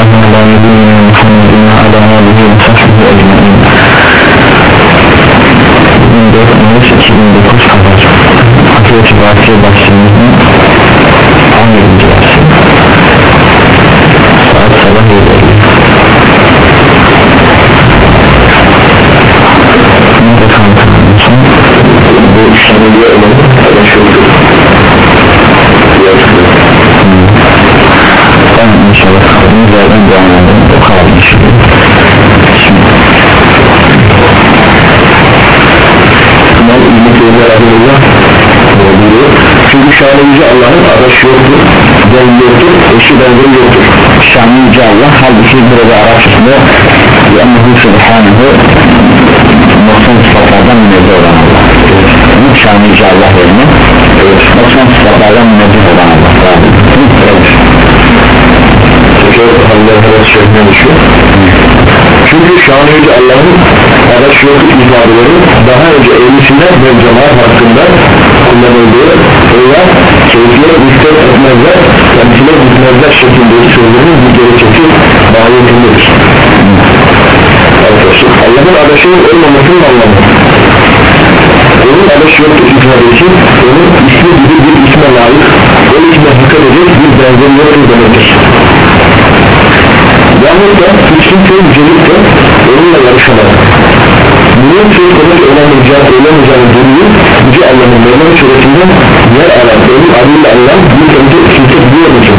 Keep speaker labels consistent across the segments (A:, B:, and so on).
A: ala nebiyyina Muhammedin
B: Şanı yüce Allah'ın adaşı yoktur, dengi yoktur, eşi benzeri yoktur.
A: Şanlı Yüce Allah halbuki burada Arapçasında Yennehu Subhanehu Noksan sıfatlardan münezzeh olan Allah evet. Şanlı Yüce Allah yerine evet. Noksan sıfatlardan münezzeh olan Allah evet.
B: Adaşı şeklinde düşüyor. Çünkü şanı yüce Allah'ın adaşı yoktur ifadeleri daha önce ehlisinden ve cemaat hakkında kullanıldığı veya keyfiyet müstet etmezler, temsile gitmezler şeklindeki sözlerin bir gerekçesi bayiyetindedir. Arkadaşlar Allah'ın adaşının olmamasının anlamı onun adaşı yoktur ifadesi onun ismi gibi bir isme layık o isme dikkat edecek bir benzeri yoktur demektir yalnız da hiçbir şey yücelik de onunla yarışamaz. Bunun söz konusu olamayacağını olamayacağını duruyor Yüce Allah'ın Meryem suresinde yer alan onun adıyla Allah bir önce kimse biliyor musun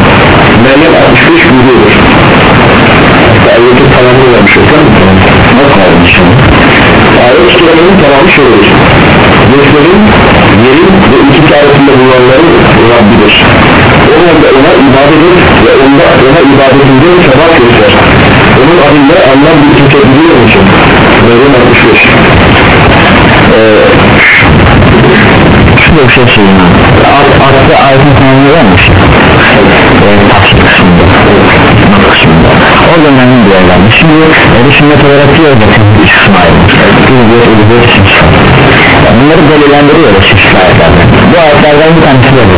B: Meryem 65 biliyordur ayetin tamamını vermiş hocam
A: Nasıl olmuş
B: ayet kelimenin tamamı şöyledir göklerin yerin ve iki tarafında bulunanların Rabbidir. O halde ona ibadet et ve onda ona ibadetinde sevap göster. Onun adıyla Allah bir kimse biliyor musun Meryem 65
A: ee, Şurada bir şey söyleyeyim abi Altta ayetin tamamını vermiş ee, Tafsir kısmında kısmında Orada önemli bir yer vermiş Şimdi Ehl-i sünnet olarak diyor bakın üç kısma ayrılmış Ülübiyet, ülübiyet, simsal Bunları delillendiriyor da çeşitli ayetlerden Bu ayetlerden bir tanesi de bu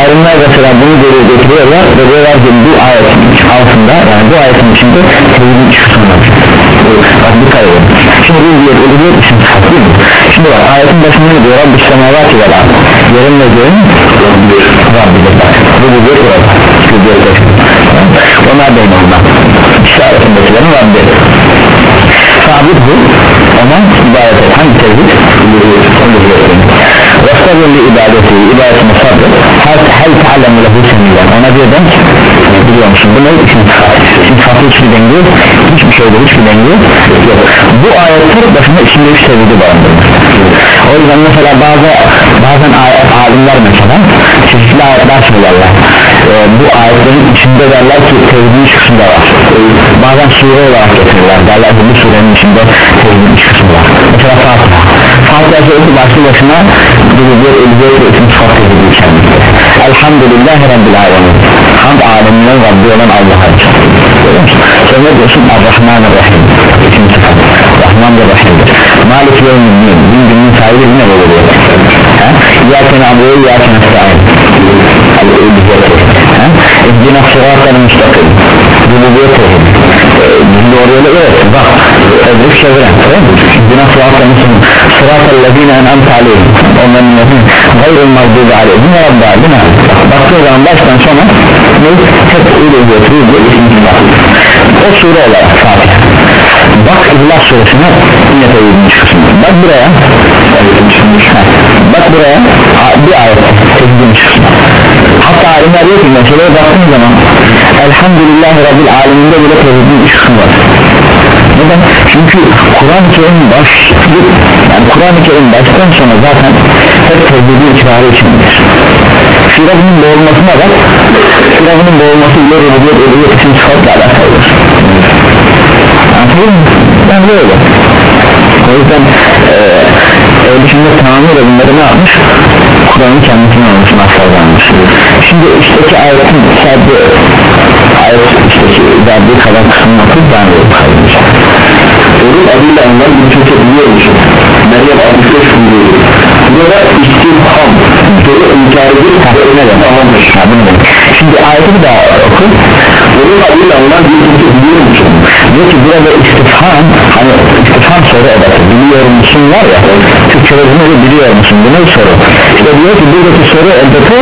A: Alimler mesela bunu delil getiriyorlar Ve diyorlar ki bu ayetin altında Yani bu ayetin içinde Tevhidin var Bak dikkat edin Şimdi ülübiyet, simsal değil mi? Şimdi bak ayetin başında ne diyor Rabbi semavat ile var Yerin ve göğün Rabbidir bak Bu ülübiyet orada Ülübiyet başında Onlar beynolda İşaretindekilerin Rabbi sabit bu. Ona ibadet et hangi tevhid? Vestabun li ibadeti ibadetine sabret. Hel, hel te'allemu lehu semiyyen ona bir denk biliyor musun? Bu ne? Şimdi sıfatı hiçbir dengi yok hiçbir şeyde hiçbir dengi yok. Bu ayet tek başına içinde üç tevhidi barındırır. O yüzden mesela bazı bazen alimler mesela çeşitli ayetler söylerler ee, bu ayetlerin içinde derler ki tevhidin üç kısmı da var bazen sure olarak getirirler derler ki bu surenin içinde tevhidin üç kısmı var mesela Fatiha Fatiha suresi başlı başına bir ölüyor ve isim sıfat tevhidi içermekte Elhamdülillahi Rabbil Alemin Hamd aleminin Rabbi olan Allah'a? Sonra ne diyorsun Ar-Rahman-Rahim isim sıfat Rahman ve Rahim'dir Malik yevmin din günün sahibi yine böyle diyor İyyâken abu'yu İyyâken esta'in İhdina sıratları müstakim Rububiyet tevhid Doğru yolu evet bak Tebrik çeviren İhdina sıratları müstakim Sıratı lezine en'amte aleyhim Onların yönetimi Gayrıl mağdubi aleyhim ve rabbi aleyhim Baktığı zaman baştan sona Ne? Hep uluhiyet Rububiyet O sure olarak Fatiha Bak İhlas suresine Yine tevhidin kısmı Bak buraya Bak buraya bir ayet tevhidin kısmı Hatta alimler diyor ki meseleye baktığın zaman Elhamdülillahi Rabbil aleminde bile tevhidin üç var neden? Çünkü Kur'an-ı Kerim baş yani Kur'an-ı Kerim baştan sona zaten hep tevhidi itibarı içindir Firavun'un boğulmasına bak Firavun'un boğulması ile rububiyet ölüyet için sıfatla alakalıdır anladın mı? ben böyle o yüzden eee dışında tamamıyla bunları ne yapmış? Kur'an'ın kendisine almış mahsallanmış şimdi üstteki ayetin sadece ayet üstteki verdiği kadar kısmını okuyup ben de okuyayım
B: onun adıyla anlar bir kimse biliyor musun? Meryem 65 buluyor burada istirham soru inkar edip
A: ne demek?
B: tamamdır
A: Ha, bunu demek. Şimdi ayeti bir daha oku.
B: Onun adıyla onlar bir kimse biliyor musun?
A: diyor ki burada istifham hani istifham soru edatı biliyor musun? var ya Türkçe'de bunu biliyor musun? Bu ne soru işte diyor ki buradaki soru edatı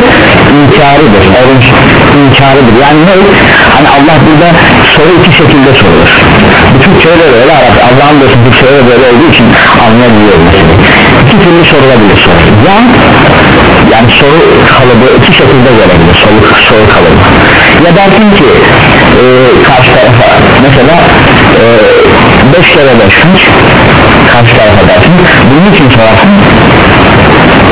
A: inkarıdır onun inkarıdır yani ne? Hani Allah burada soru iki şekilde sorulur. Bu Türkçe'de de böyle Arap Allah'ın da Türkçe'de de böyle olduğu için anlayabiliyor iki türlü sorulabilir soru. Ya yani soru kalıbı iki şekilde gelebilir soru, soru kalıbı ya dersin ki e, karşı tarafa mesela 5 kere 5 kaç karşı tarafa dersin bunun için sorarsın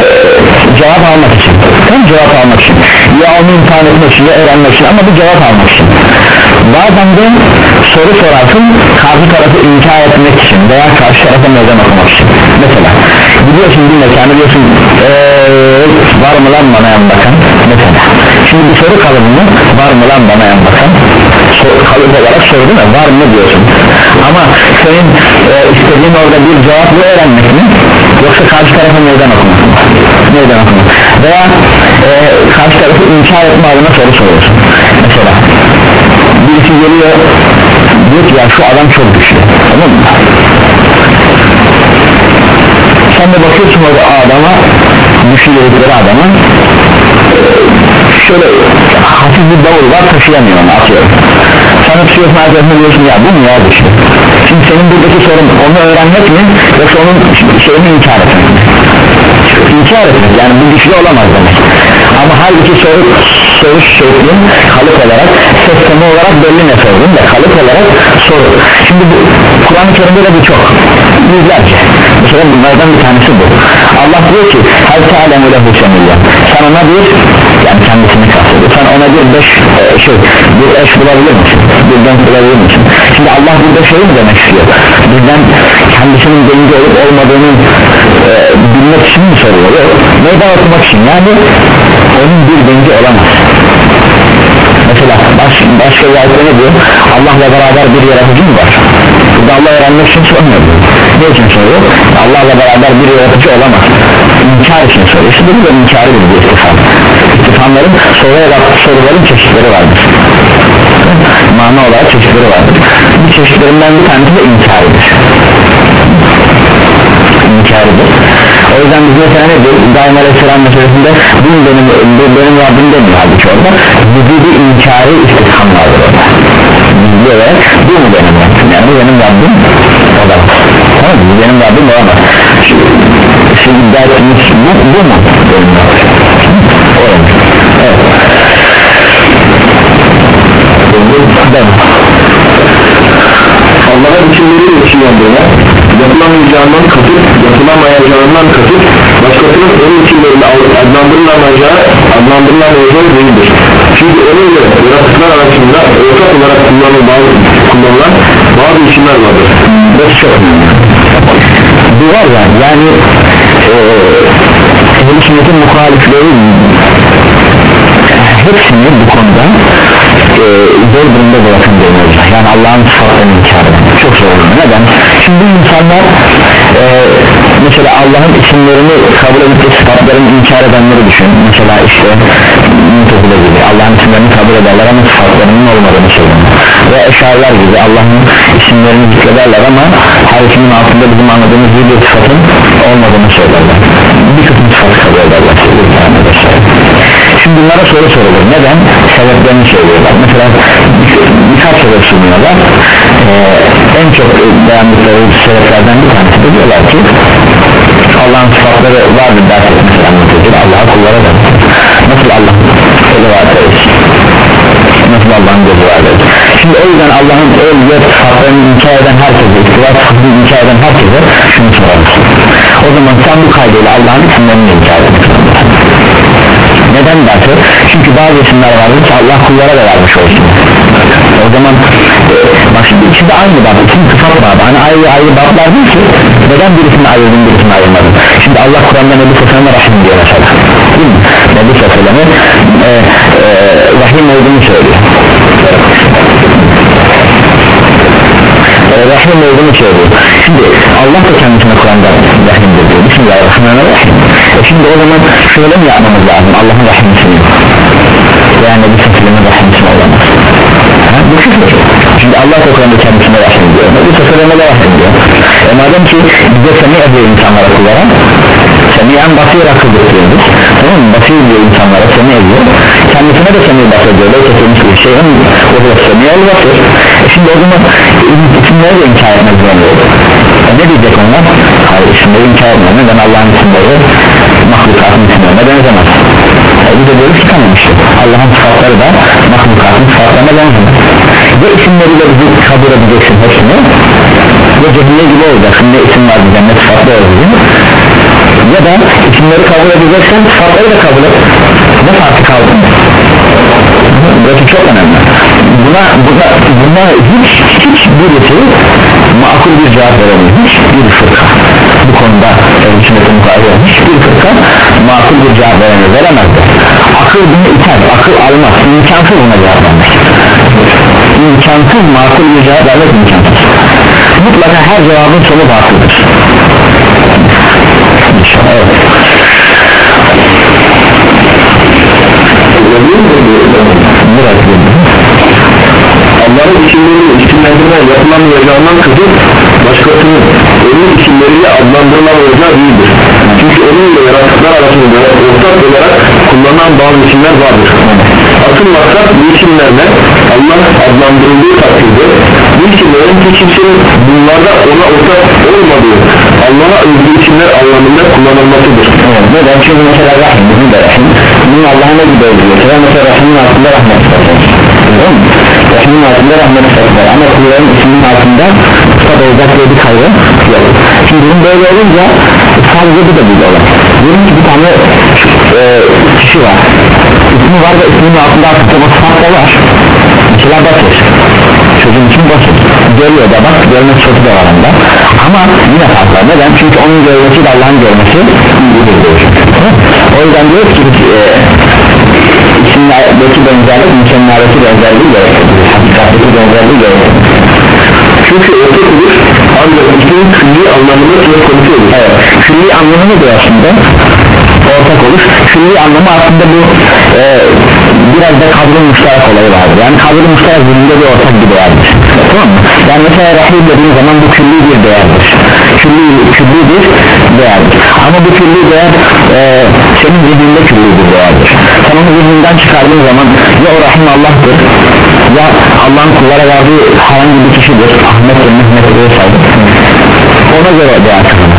A: e, cevap almak için. Hem cevap almak için. Ya onu imtihan etmek için ya öğrenmek için. Ama bu cevap almak için. Bazen de soru sorarsın karşı tarafı inkar etmek için veya karşı tarafa meydan okumak için. Mesela gidiyorsun bir mekana diyorsun ee, var mı lan bana yan bakan? Mesela şimdi bir soru kalıbını var mı lan bana yan bakan? Sor, kalıp olarak değil mi var mı diyorsun. Ama senin e, istediğin orada bir cevaplı öğrenmek mi? Yoksa karşı tarafa meydan okumak? Mı meydan okumak? Veya e, karşı tarafı inkar etme adına soru soruyorsun. Mesela birisi geliyor diyor ki ya şu adam çok güçlü. Tamam mı? Sen de bakıyorsun orada adama güçlü dedikleri adama e, şöyle hafif bir davul var taşıyamıyor onu atıyorum. Sen tutuyorsun arkadaşına diyorsun? Ya bu mu ya güçlü şimdi senin buradaki sorun onu öğrenmek mi yoksa onun şeyini inkar etmek mi? İnkar etmek yani bu güçlü olamaz demek. Ama halbuki soru soru şekli kalıp olarak tonu olarak belli ne sordun da kalıp olarak soru şimdi bu Kur'an-ı Kerim'de de bu yüzlerce. Mesela bunlardan bir tanesi bu. Allah diyor ki hal ta'lemu lehu semiyya sen ona bir yani kendisini kastediyor. Sen ona bir beş e, şey bir eş bulabilir misin? Bir denk bulabilir misin? Şimdi Allah burada şey mi demek istiyor? Bizden kendisinin denge olup olmadığını e, bilmek için mi soruyor? Yok. Meydan okumak için. Yani onun bir dengi olamaz mesela baş, başka ayette ne diyor? Allah'la beraber bir yaratıcı mı var. Burada Allah öğrenmek için sormuyor ne için soruyor? Allah'la beraber bir yaratıcı olamaz. İnkar için soruyor. İşte bu da inkarı bir istifam istifamların soruya soruların çeşitleri vardır. Mana olarak çeşitleri vardır. Bu çeşitlerinden bir tanesi de inkarıdır. İnkarıdır o yüzden biz mesela ne diyor İbrahim Aleyhisselam meselesinde bu benim, bu benim Rabbim demiyor halbuki orada. Vücudu inkarı istifham vardır orada. Diyor ve bu mu benim Rabbim? Yani bu benim Rabbim olamaz. Tamam mı? Bu benim Rabbim olamaz. Şimdi dersiniz bu, bu mu benim Rabbim? Olamaz. Evet.
B: Allah'a biçimleri yetişiyorlar yapılamayacağından katıp yapılamayacağından katıp başkasının onun biçimlerini adlandırılamayacağı adlandırılamayacağı değildir. Çünkü onun ile yaratıklar arasında ortak olarak kullanılan bazı, kullanılan bazı isimler vardır.
A: Bu çok bu var ya yani eee sünnetin muhalifleri hepsini bu konuda e, zor durumda bırakın deniyorlar yani Allah'ın sıfatlarını inkar eden çok zor neden? şimdi insanlar e, mesela Allah'ın isimlerini kabul edip de sıfatlarını inkar edenleri düşün mesela işte Mutezile gibi Allah'ın isimlerini kabul ederler ama sıfatlarının olmadığını söylüyorlar. Ve eşarlar gibi Allah'ın isimlerini zikrederler ama her ismin altında bizim anladığımız bir sıfatın olmadığını söylerler. Bir kısım sıfatı kabul ederler şimdi bunlara soru sorulur. Neden? sebeplerini söylüyorlar mesela birkaç sebep sunuyorlar. Ee, en çok beğendikleri sebeplerden bir tanesi de diyorlar ki Allah'ın sıfatları vardır ders etmişler anlatıcı Allah'a kullara da nasıl Allah eli vardır nasıl Allah'ın gözü vardır şimdi o yüzden Allah'ın el ve sıfatlarını inkar eden herkese istiva sıfatını inkar eden herkese şunu sorarız. O zaman sen bu kaydıyla Allah'ın isimlerini inkar ediyorsun neden derse çünkü bazı isimler vardır ki Allah kullara da vermiş olsun. O zaman e, bak şimdi içinde aynı bab isim sıfat babı hani ayrı ayrı bablar değil ki neden birisini ayırdın birisini ayırmadın şimdi Allah Kur'an'da Nebi Sosyalı'na Rahim diyor mesela. Değil mi? Nebi Sosyalı'nın e, e, Rahim olduğunu söylüyor Rahim olduğunu söylüyor. Şimdi Allah da kendisine Kur'an'da Rahim'dir diyor. Bismillahirrahmanirrahim. E şimdi o zaman şöyle mi yapmamız lazım? Allah'ın rahimsini yani Nebi Sosyalı'nın rahimsini olamaz? Ha? bu küfür çünkü Allah da Kur'an'da kendisine rahim diyor. Seferine de rahim diyor. E madem ki bize semi ediyor insanlara kullara semiyen basir akıldır diyoruz tamam mı? Basir diyor insanlara semi ediyor kendisine de semi basir diyor böyle kesilmiş bir şeyin o da semi el basir e şimdi o zaman isimleri de inkar zorunda e ne diyecek onlar? Hayır isimleri inkar etmiyor. Neden? Allah'ın isimleri mahlukatın isimlerine benzemez e bir de böyle çıkamamıştır Allah'ın sıfatları da mahlukatın sıfatlarına benzemez ve isimleriyle bizi kabul edeceksin hepsini ve cehille gibi olacaksın. Ne isim var bize ne sıfatlı olacak ya da isimleri kabul edeceksen sıfatları da kabul et. Ne farkı kaldı burası çok önemli. Buna, buna, buna hiç hiç birisi makul bir cevap veremiyor hiç bir fırka bu konuda sünnetin mukayyet hiçbir fırka makul bir cevap veremiyor veremezdi akıl bunu iter. Akıl almaz. İmkansız buna cevap vermek. İmkansız makul bir cevap vermek imkansız. Mutlaka her cevabın sonu batıldır evet biraz
B: Allah'ın isimlerini isimlendirme yapılamayacağından kızıp başkasının onun isimleriyle adlandırılamayacağı değildir. Çünkü onun ile yaratıklar arasında ortak olarak kullanılan bazı isimler vardır. Asıl maksat bu isimlerle Allah adlandırıldığı takdirde bu isimlerin hiç kimsenin bunlarda ona ortak olmadığı Allah'a özgü isimler anlamında kullanılmasıdır.
A: Evet, neden? Çünkü mesela rahim, bizim de rahim Bunun Allah'a ne gibi oluyor? Mesela mesela rahimin altında rahmet var Tamam mı? Rahimin altında rahmet var Ama kulların isminin altında Sıfat olacak diye bir kaygı yok Şimdi bunun böyle olunca Sadece bu da böyle olan Diyelim ki bir tane e, kişi var İsmi var ve isminin altında aslında da var Mesela basır Çocuğun için basır Görüyor da bak görme sıfatı da var onda Ama yine farklı neden? Çünkü onun görmesi de Allah'ın görmesi O yüzden diyor ki e, isimlerdeki benzerlik mükemmeldeki benzerliği gerektirir. Hakikatteki benzerliği gerektirir.
B: Çünkü ortak olur ancak bütün külli anlamında söz konusu olur.
A: evet. Külli anlamı nedir aslında? Ortak olur külli anlamı aslında bu e, biraz da kadro müşterek olayı vardır. Yani kadro müşterek dilinde bir ortak bir değerdir. Tamam mı? Yani mesela rahim dediğin zaman bu külli bir değerdir. Külli, külli bir değerdir. Ama bu külli değer e, senin zihninde külli bir değerdir. Sen onu zihninden çıkardığın zaman ya o rahim Allah'tır ya Allah'ın kullara verdiği herhangi bir kişidir Ahmet ve Mehmet vesaire ona göre değer kazanır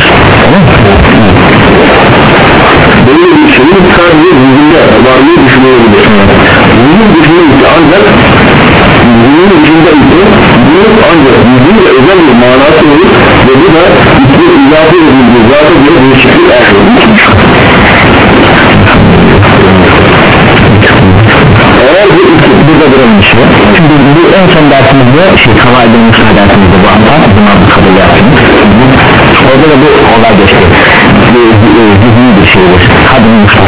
A: şey kavaydın musa dersimizde bu hafta bunu adı kabul yaptınız orada da bu olay geçti zihni bir şeydir kadın musa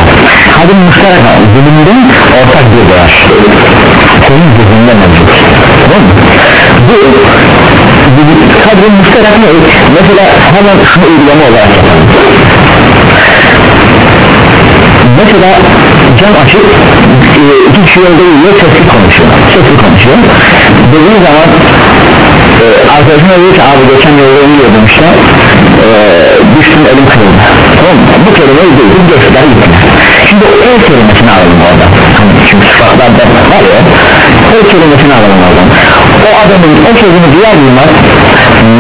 A: kadın musa zihninde ortak bir değer senin zihninde mevcut tamam mı bu müşterek ne? Mesela hemen şunu uygulama olarak mesela cam açık e, iki kişi yolda yürüyor sesli konuşuyor sesli konuşuyor. Dediğin zaman e, arkadaşına diyor ki abi geçen yolda yürüyordum işte e, düştüm elim kırıldı. Tamam mı? bu kelimeyi duydum geçtiler gittiler şimdi o el kelimesini alalım orada hani çünkü sıfatlarda var ya el kelimesini alalım oradan. O adamın o sözünü duyar duymaz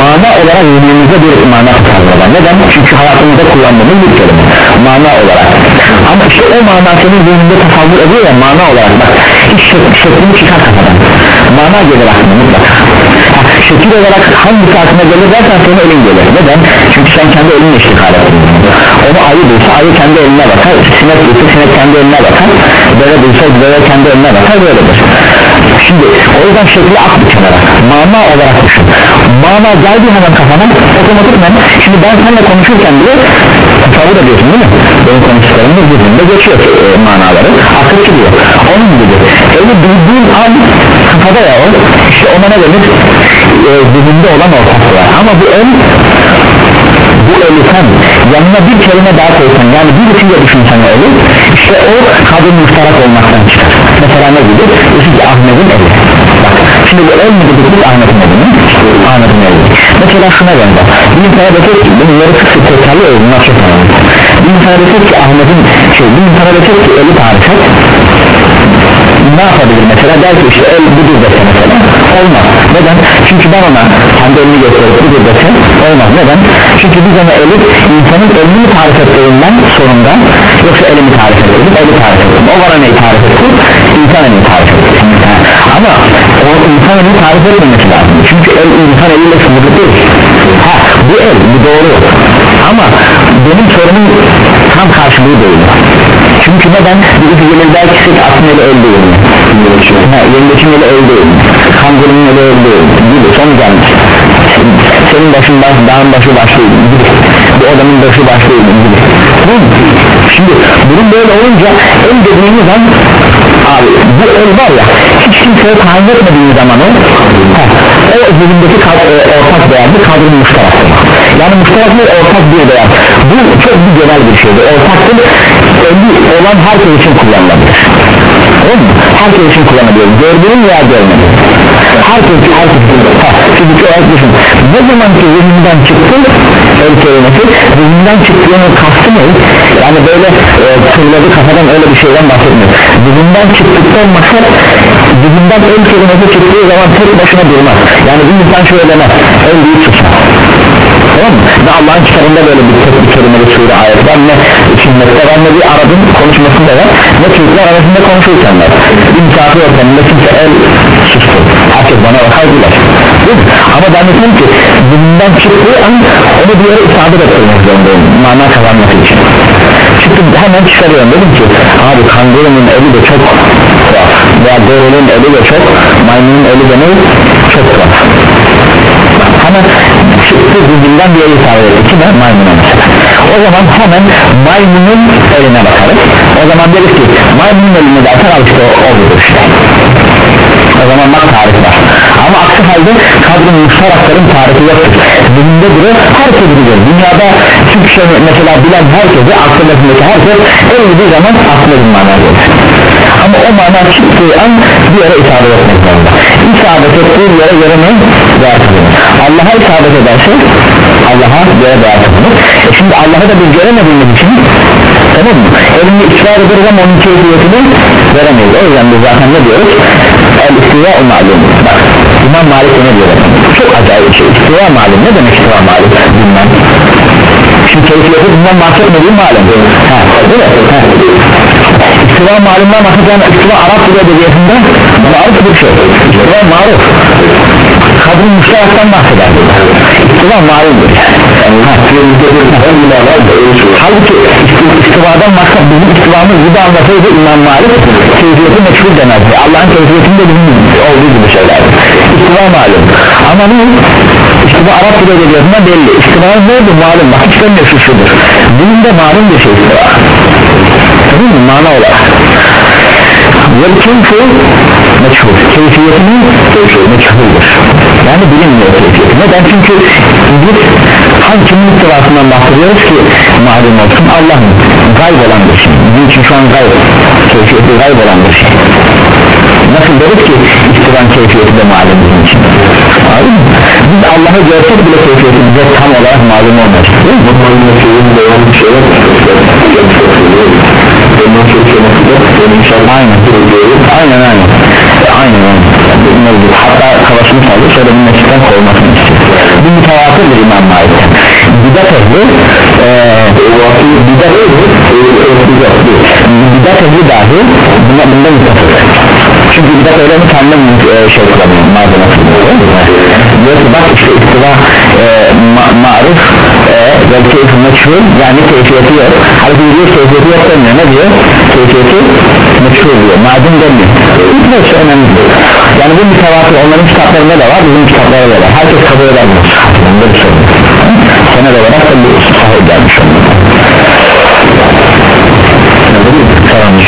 A: mana olarak zihnimizde bir mana tutarlar neden? çünkü hayatımızda kullandığımız bir kelime. Mana olarak. Ama işte o mana senin zihninde tasavvur ediyor ya mana olarak. Bak hiç şeklini çıkar kafadan mana gelir aklına mutlaka. Şekil olarak hangisi aklına gelir dersen senin elin gelir. Neden? çünkü sen kendi elinle iştikal onu ayı duysa ayı kendi eline bakar. Sinek duysa sinek kendi eline bakar. Deve duysa deve kendi eline bakar. Böyledir şimdi o yüzden şekli at bir kenara. Mana olarak düşün. Mana geldi hemen kafana otomatikman şimdi ben seninle konuşurken bile tasavvur ediyorsun değil mi? Benim konuştuklarımda zihninde geçiyor e, manaları. Akıl çıkıyor. Onun gibi öyle duyduğun an kafada ya o işte ona ne denir? E, zihninde olan ortak var. Ama bu el bu eli sen yanına bir kelime daha koysan yani birisiyle düşünsen o eli işte o kadın müşterak olmaktan çıkar. Mesela ne gibi ki Ahmet'in eli bak şimdi bu el mi dedik Ahmet'in eli mi? Ahmet'in eli mesela şuna benzer bir insana desek ki bunları sık sık tekrarlıyor bunlar çok bir insana desek ki Ahmet'in şey bir insana desek ki eli tarif et ne yapabilir mesela? Der ki işte el budur dese mesela. Olmaz. Neden? Çünkü ben ona kendi elini gösterip budur dese olmaz. Neden? Çünkü biz ona eli insanın elini tarif ettiğinden sorunda yoksa elimi tarif edelim eli tarif edelim o bana neyi tarif etti? İnsan elini tarif etti. Ama o insan elini tarif etmemesi lazım. Çünkü el insan eliyle sınırlı değil. Ha bu el bu doğru ama benim sorumun tam karşılığı değil çünkü neden birisi gelir der ki siz aslında eli? Ha, yengeçin eli mi? Kangurunun eli mi? gibi son gelmiş senin başın baş, dağın başı baş değil mi? gibi bu adamın başı baş değil mi? gibi şimdi durum böyle olunca el dediğimiz an abi bu el var ya hiç kimseye tayin etmediğimiz zaman o o zihnindeki e, ortak değerli kadrın müşterak yani müşterak bir ortak bir değer. Bu çok bir genel bir şeydi ortaktır. Olan herkes için kullanılabilir Tamam mı? herkes için kullanabilir gördüğün veya görmediğin herkes herkes için ha, fiziki olarak düşün ne zaman ki zihninden çıktı el kelimesi zihninden çıktığının kastı ne? Yani böyle e, fırladı kafadan öyle bir şeyden bahsetmiyor zihninden çıktıktan maksat zihninden el kelimesi çıktığı zaman tek başına durmaz. Yani bir insan şöyle demez. El büyük susar tamam mı? ne Allah'ın kitabında böyle bir tek bir kelimeli sure ayet var. Ne sünnette var ne bir Arap'ın konuşmasında var ne Türkler arasında konuşurken var. Misafir ortamında kimse el sustu herkes bana bakar güler. Ama ben dedim ki dilinden çıktığı an onu bir yere isabet ettirmek zorundayım. Mana kazanması için. Çıktım hemen çıkarıyorum. Dedim ki abi kangurunun eli de çok tuhaf. Veya gorulun eli de çok maymunun eli de ne? Çok tuhaf. Hemen çıktı zihinden bir yere isabet etti ki ben maymuna mesela. O zaman hemen maymunun eline bakarız o zaman deriz ki maymunun eline dersen al işte o, budur işte. O zaman bak tarif var. Ama aksi halde kadrın müşterakların tarifi yoktur. Zihinde durur herkes bilir dünyada Türkçe mesela bilen herkese aklındaki herkes el dediği zaman aklına bir ama o mana çıktığı an bir yere isabet etmek zorunda. İsabet ettiği yere göre ne? kazanır. Allah'a isabet ederse Allah'a göre kazanır. E şimdi Allah'ı da biz göremediğimiz için tamam mı? elini ısrar ederiz ama onun keyfiyetini veremeyiz. O yüzden biz zaten ne diyoruz? el istiva o malum bak İmam Malik ne diyor? Çok acayip şey. İstiva malum ne demek istiva malum bilmem. Şimdi keyfiyeti bundan bahsetmediğim malum ha, değil mi? Ha. İstiva malumdan bahseden istiva Arap dili edebiyatında maruf bir şey. İstiva maruf. Kadın müşteraktan bahseder. İstiva malumdur yani ha. halbuki isti- istivadan maksat bizim istivamız gibi anlatıldı. İmam Malik keyfiyeti meşhur demezdi Allah'ın keyfiyetinde bizim olduğu gibi şeyler. İstiva malum. Ama ne? İstiva Arap dili edebiyatında belli. İstivanın neydi malum. Bak hiç demiyor şu şudur. Dilinde malum bir şey. istiva Tamam mı? Mana olarak. Vel keyfi meçhul. Keyfiyetini meçhuldür Yani bilinmiyor keyfiyeti Neden? Çünkü biz hangi istivasından bahsediyoruz ki malum olsun? Allah'ın gayb olan bir şey. Bizim için şu an gayb Keyfiyeti gayb olan bir şey. Nasıl deriz ki istivan keyfiyeti de malum bizim için? Anladın mı? Biz Allah'ı görsek bile keyfiyeti bize tam olarak malum olmaz Değil mi?
B: Bu malum şeyin devam bir
A: Aynen. Aynen aynen. Aynen aynen. Mevcut. Hatta kafasını saldı sonra bir meşitten kovmasını istiyor. Bu mütevatırdır İmam Malik'ten Bidat ehli Bidat ehli Bidat ehli dahi bunda, bunda mütefik çünkü bidat öyle mi kendim e, şey kullanıyor malzeme kullanıyor. Diyor ki bak işte istiva e, ma maruf ve keyfi meçhul yani keyfiyeti yok. Halbuki diyor keyfiyeti yok demiyor. Ne diyor? Keyfiyeti meçhul diyor. Madem demiyor. Hiç şey önemli değil. Yani bu mütevatır onların kitaplarında da var bizim kitaplarda da var. Herkes kabul eder bunu. Bunda bir sorun yok. sened olarak da bu sahip gelmiş onlara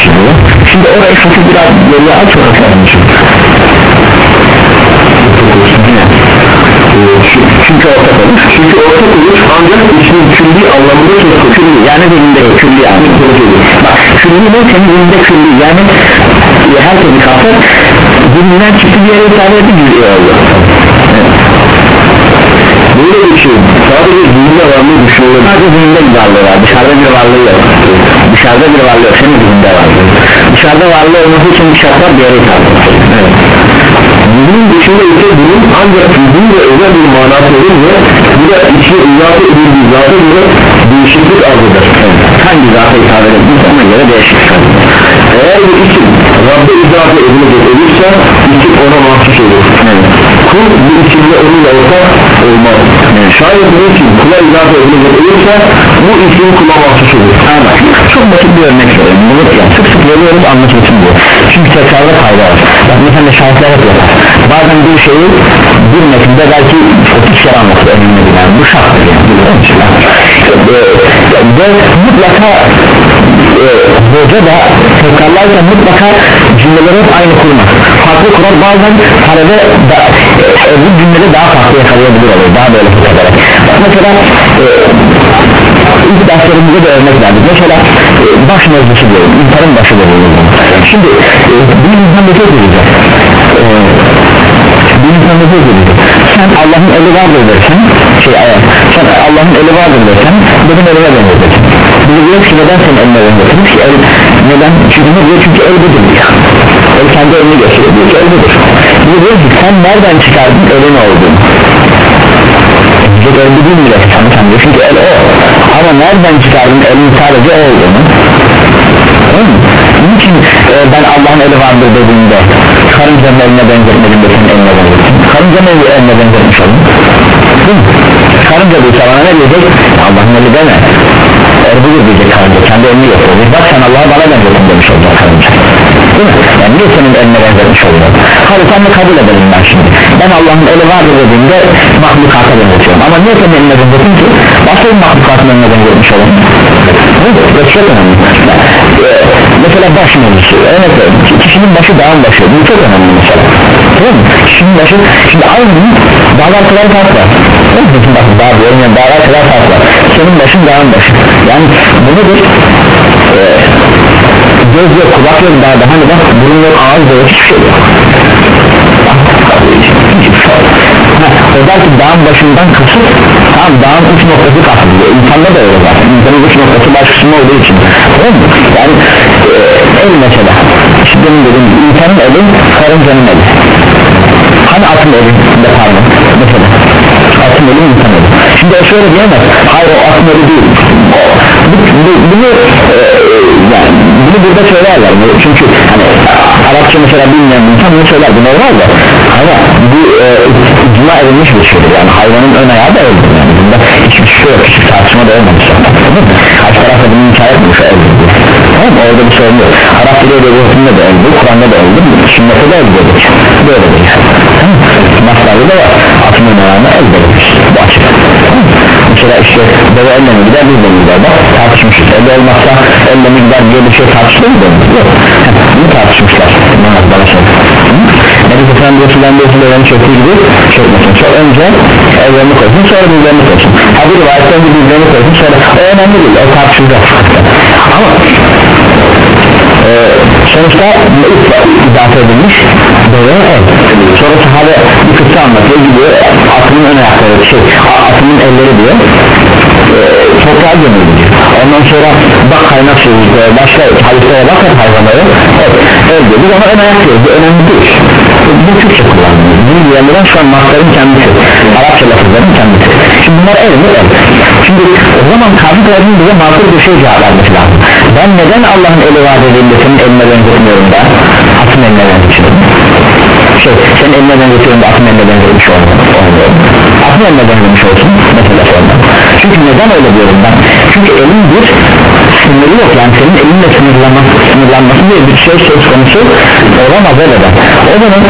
A: şimdi şimdi orayı fakir biraz geriye aç o bakalım şimdi çünkü ortak olur çünkü ortak
B: olur ancak ismin külli anlamında konusu.
A: Külli yani dilinde külli yani. Bak külli ne? Senin dilinde külli. Yani e, herkesi kapsar dilinden çıktı yere ifade cüz'i oldu
B: böyle bir şey sadece zihinle varlığı düşünüyor
A: sadece dilinde bir varlığı var. Dışarıda bir varlığı yok. Dışarıda bir varlığı yok. Senin dilinde varlığı dışarıda varlığı olması için bir şartlar bir yere evet.
B: Bunun dışında ise bunun ancak fiziği ve özel bir manası olunca bu da içine izafe edildiği zata göre değişiklik arz eder.
A: Hangi zata ifade edilmiş ona göre değişiklik arz eder
B: eğer bu isim Rabbe izafe edilecek olursa ona mahsus olur.
A: Evet.
B: kul bu isimle onunla ortak olmaz. Şayet bu isim kula izafe edilecek olursa bu isim kula mahsus olur.
A: Ama çok basit bir örnek vereyim bunu yani sık sık veriyoruz anlaşılsın diye. Çünkü tekrarda fayda var. Bak mesela şahitler hep bazen bir şeyi bir metinde belki 30 kere anlatır önemli bir yani bu şarttır yani. Biliyor musun? Ee, ve mutlaka e, hoca da tekrarlarken mutlaka cümleleri hep aynı kurmaz. Farklı kurar bazen talebe da, e, bu cümlede daha farklı yakalayabilir oluyor daha böyle bak mesela e, ilk derslerimizde de örnek verdik. Mesela e, baş mevzusu diyorum insanın başı da şimdi e, bir insan da çok edecek e, bir insan da çok edecek sen Allah'ın eli vardır dersen şey ayar sen Allah'ın eli vardır dersen benim elime benzeteceksin biz diyoruz ki neden senin eline benzetiriz ki el neden? Çünkü ne diyor? Çünkü el budur diyor. El kendi elini gösteriyor. Diyor ki el budur. Biz diyoruz ki sen nereden çıkardın elin olduğunu? El mi sen sen diyor çünkü el o. Ama nereden çıkardın elin? Sadece olduğunu? Niçin e, ben Allah'ın eli vardır dediğimde karıncanın eline benzetmedim de senin eline benzettim karıncanın eli- eline benzetmiş oldum. Değil mi? Karınca duysa bana ne diyecek? Allah'ın eli deme. El budur diyecek karınca kendi elini gösterecek bak sen Allah'a bana benzettin demiş olacak karınca Değil? Yani niye senin eline benzetmiş oluyor? Hadi sen de kabul edelim ben şimdi. Ben Allah'ın eli vardır dediğimde mahlukata benzetiyorum. Ama niye senin eline benzettim ki? Başka bir mahlukatın eline benzetmiş olalım Bu çok önemli Mesela baş mevzusu. Evet kişinin başı dağın başı. Bu çok önemli mesela. Tamam? Kişinin başı Şimdi aynı dağlar kadar fark var. Evet bütün bak dağ diyorum yani dağlar kadar fark var. Senin başın dağın başı. Yani bu nedir? Ee, göz yok kulak yok dağda. Hani bak burun yok ağız yok hiçbir şey yok. Ha, o der ki dağın başından kasıt tamam dağın uç noktası kastediyor insanda da öyle zaten. İnsanın uç noktası baş kısmı olduğu için. Tamam yani e, el mesela işte benim dediğim gibi, insanın eli karıncanın eli. Hani atın eli? De pardon mesela atın eli insan eli. Şimdi o şöyle diyemez. Hayır o atın eli değil. O, bu, bu, bunu e, yani bunu burada söylerler. Çünkü hani Arapça mesela bilmeyen insan bunu söyler. Bu normal da ama bu e, icma edilmiş bir şeydir. Yani hayvanın ön ayağı da öldür yani bunda hiçbir şey yok. Hiçbir tartışma da olmamış zaten? Karşı tarafta bunu hikaye etmiş öldür tamam mı? Orada bir sorun yok. Arap dili edebiyatında da öldür Kur'an'da da öldür sünnette de öldür böyledir yani tamam mı? Maslarda da atın ön ayağına öldür mesela işte deve elle mi gider biz de gider? Bak tartışmışız. Elle olmazsa elle mi gider diye bir şey tartışılır mı? Yok. Bunu tartışmışlar. Namaz bana şey Nebi Efendi diyorsun ben diyorsun deveni çöktüğü gibi çökmesin sonra önce ellerini koysun sonra dizlerini koysun. Ha bir rivayette önce dizlerini koysun sonra o önemli değil o tartışılacak. Ama e, sonuçta izafe edilmiş. Böyle el sonra sahabe bir kıssa anlatıyor gidiyor atının ön ayakları şey atının elleri diyor. E, toprağa gömüldü ondan sonra bak kaynak suyu e, başka hadislere bak hep hayvanları. Evet, el diyor. Biz ona ön ayak diyoruz. Bu önemli değil. Bu Türkçe kullanılıyor. Bunu diyenlerden şu an masların kendisi. Arapça lafızların kendisi. Şimdi bunlar el mi el şimdi o zaman karşı tarafın bize makul bir şey cevap vermesi lazım. Ben neden Allah'ın eli vaat edildi senin eline benzetmiyorum da atın eline benzetiyorum şey senin eline benzetiyorum da atın eline benzetmiş olmuyor. Atın eline benzetmiş olsun mesela sonra. Çünkü neden öyle diyorum ben? Çünkü elin bir sınırı yok. Yani senin elinle sınırlanması, sınırlanması diye bir şey söz konusu olamaz öyle de o zaman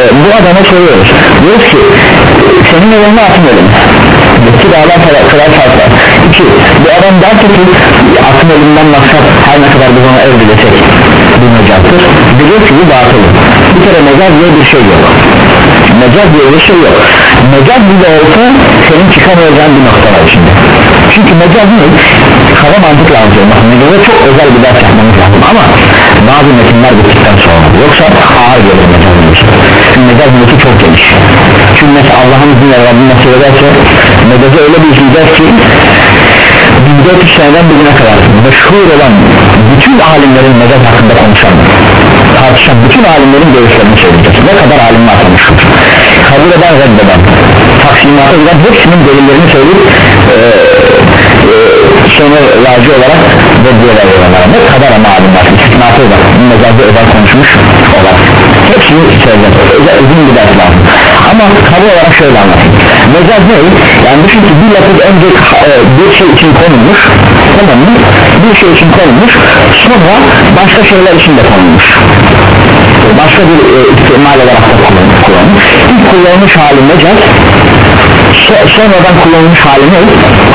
A: e, bu adama soruyoruz. Diyoruz ki senin elinde atın elin? İki dağlar kadar, iki bu adam der ki atın elinden maksat her ne kadar biz ona el dilesek bir mecattır. Diyor ki bu batıl. Bir kere mecaz diye bir şey yok. Mecaz diye bir şey yok. Mecaz bile olsa senin çıkamayacağın bir nokta var içinde. Çünkü mecaz ne? kaba mantıkla bak mecaza çok özel bir ders yapmamız lazım ama bazı metinler bittikten sonra. Yoksa ağır gelir mecaz metin çünkü mecaz metin çok geniş. Çünkü mesela Allah'ın izniyle Rabbim nasip ederse mecazı öyle bir işleyeceğiz ki 1400 seneden bugüne kadar meşhur olan bütün alimlerin mecaz hakkında konuşan tartışan bütün alimlerin görüşlerini söyleyeceğiz ne kadar alim var konuşur kabul eden reddeden taksimata giden hepsinin delillerini söyleyip e, e, sonra raci olarak reddiyeler olanlara ne kadar ama alim var istisnatı olan mecazda özel konuşmuş olan hepsini söyleyeceğiz özel uzun bir ders lazım ama kabul olarak şöyle anlatayım. Mecaz ne? yani düşün ki bir lafız önce e, bir şey için konulmuş tamam mı? bir şey için konulmuş sonra başka şeyler için de konulmuş. Başka bir e, olarak da kullanılmış ilk kullanılmış hali mecaz so- sonradan kullanılmış hali ne?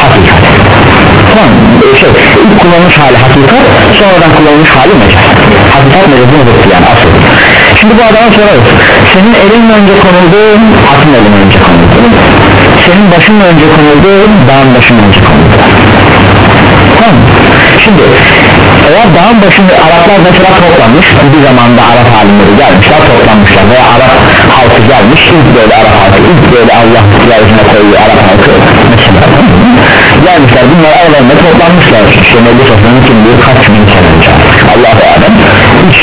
A: hakikat. Tamam e, şey ilk kullanılmış hali hakikat sonradan kullanılmış hali mecaz hakikat mecazın özetli yani asıl şimdi bu adama sorarız senin elin mi önce konuldu atın elin önce konuldu. Senin başın mı önce konuldu dağın başın mı önce konuldu. Tamam. Şimdi eğer dağın başında Araplar mesela toplanmış bir zamanda Arap alimleri gelmişler toplanmışlar veya Arap halkı gelmiş ilk böyle Arap halkı ilk böyle Allah yeryüzüne koyuyor Arap halkı mesela gelmişler bunlar aralarında toplanmışlar. İşte Nebi Sofyan'ın kimliği kaç bin sene önce Allah'u alem. Hiç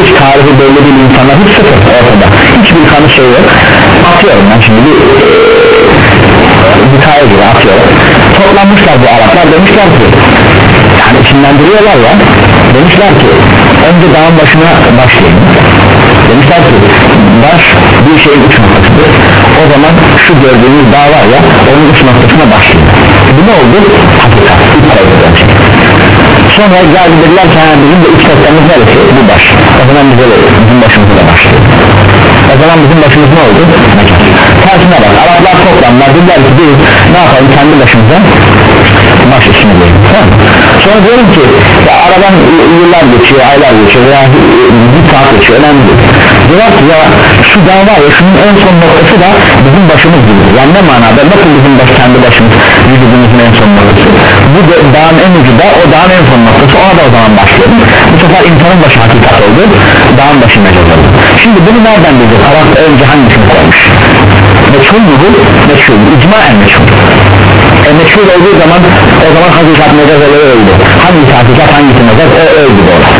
A: hiç tarihi belli değil insanlar hiç sıfır ortada. Hiçbir kanı şey yok. Atıyorum ben şimdi bir hikaye gibi atıyorum. Toplanmışlar bu Araplar demişler ki yani içinlendiriyorlar ya demişler ki önce dağın başına başlayın. Demişler ki baş bir şeyin uç noktasıdır. O zaman şu gördüğünüz dağ var ya onun uç noktasına başlayın. Bu ne oldu? hakikat. İlk sonra geldi dediler ki "Ha, bizim de uç noktamız neresi? bu baş o zaman bize de bizim başımıza da başlayın o zaman bizim başımız ne oldu? tersine bak Araplar toplanlar dediler ki biz ne yapalım kendi başımıza baş işine diyelim tamam sonra diyorum ki ya aradan yıllar geçiyor aylar geçiyor veya bir saat geçiyor önemli değil. Diyorlar ki ya şu dağ var ya şunun en son noktası da bizim başımız gibi. Yani ne manada? Nasıl bizim baş kendi başımız vücudumuzun en son noktası. Bu da, dağın en ucu da o dağın en son noktası. Ona da o zaman başlayalım bu sefer insanın başı hakikat oldu. Dağın başı mecaz oldu. Şimdi bunu nereden bileceğiz? Arap önce hangisini koymuş? Meçhul bu? meçhul. İcmaen meçhul e meçhul olduğu zaman o zaman hakikat olayı öldü hangisi hakikat hangisi mecaz o öldü bu olay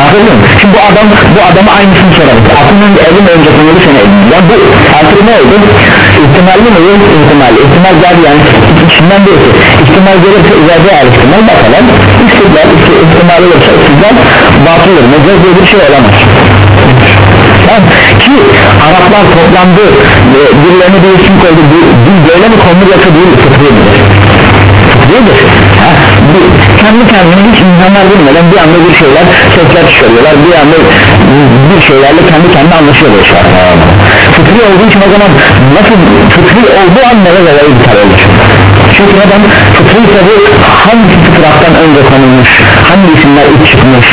A: Anladın mı? Şimdi bu adam bu adama aynısını sorarız. Aklının elin önce konulu seni elin. Ya bu artık ne oldu? İhtimalli mi? Yok ihtimalli. İhtimal geldi yani içinden birisi. İhtimal gelirse ileride eğer ihtimal bakalım. İstidlal, işte, ihtimal olursa istidlal batılır. Mecaz diye bir şey olamaz. Tamam. Ki Araplar toplandı e, birilerine bir isim koydu. Bu, bu böyle mi konulu yoksa değil? Fıtriyedir ha, bu, kendi kendine hiç insanlar bilmeden bir anda bir şeyler sesler çıkarıyorlar. Bir anda bir şeylerle kendi kendine anlaşıyorlar şu an fıtri olduğu için o zaman nasıl fıtri olduğu an nere iptal olur çünkü neden? Fıtri tabi hangi fıtrattan önce konulmuş hangi isimler ilk çıkmış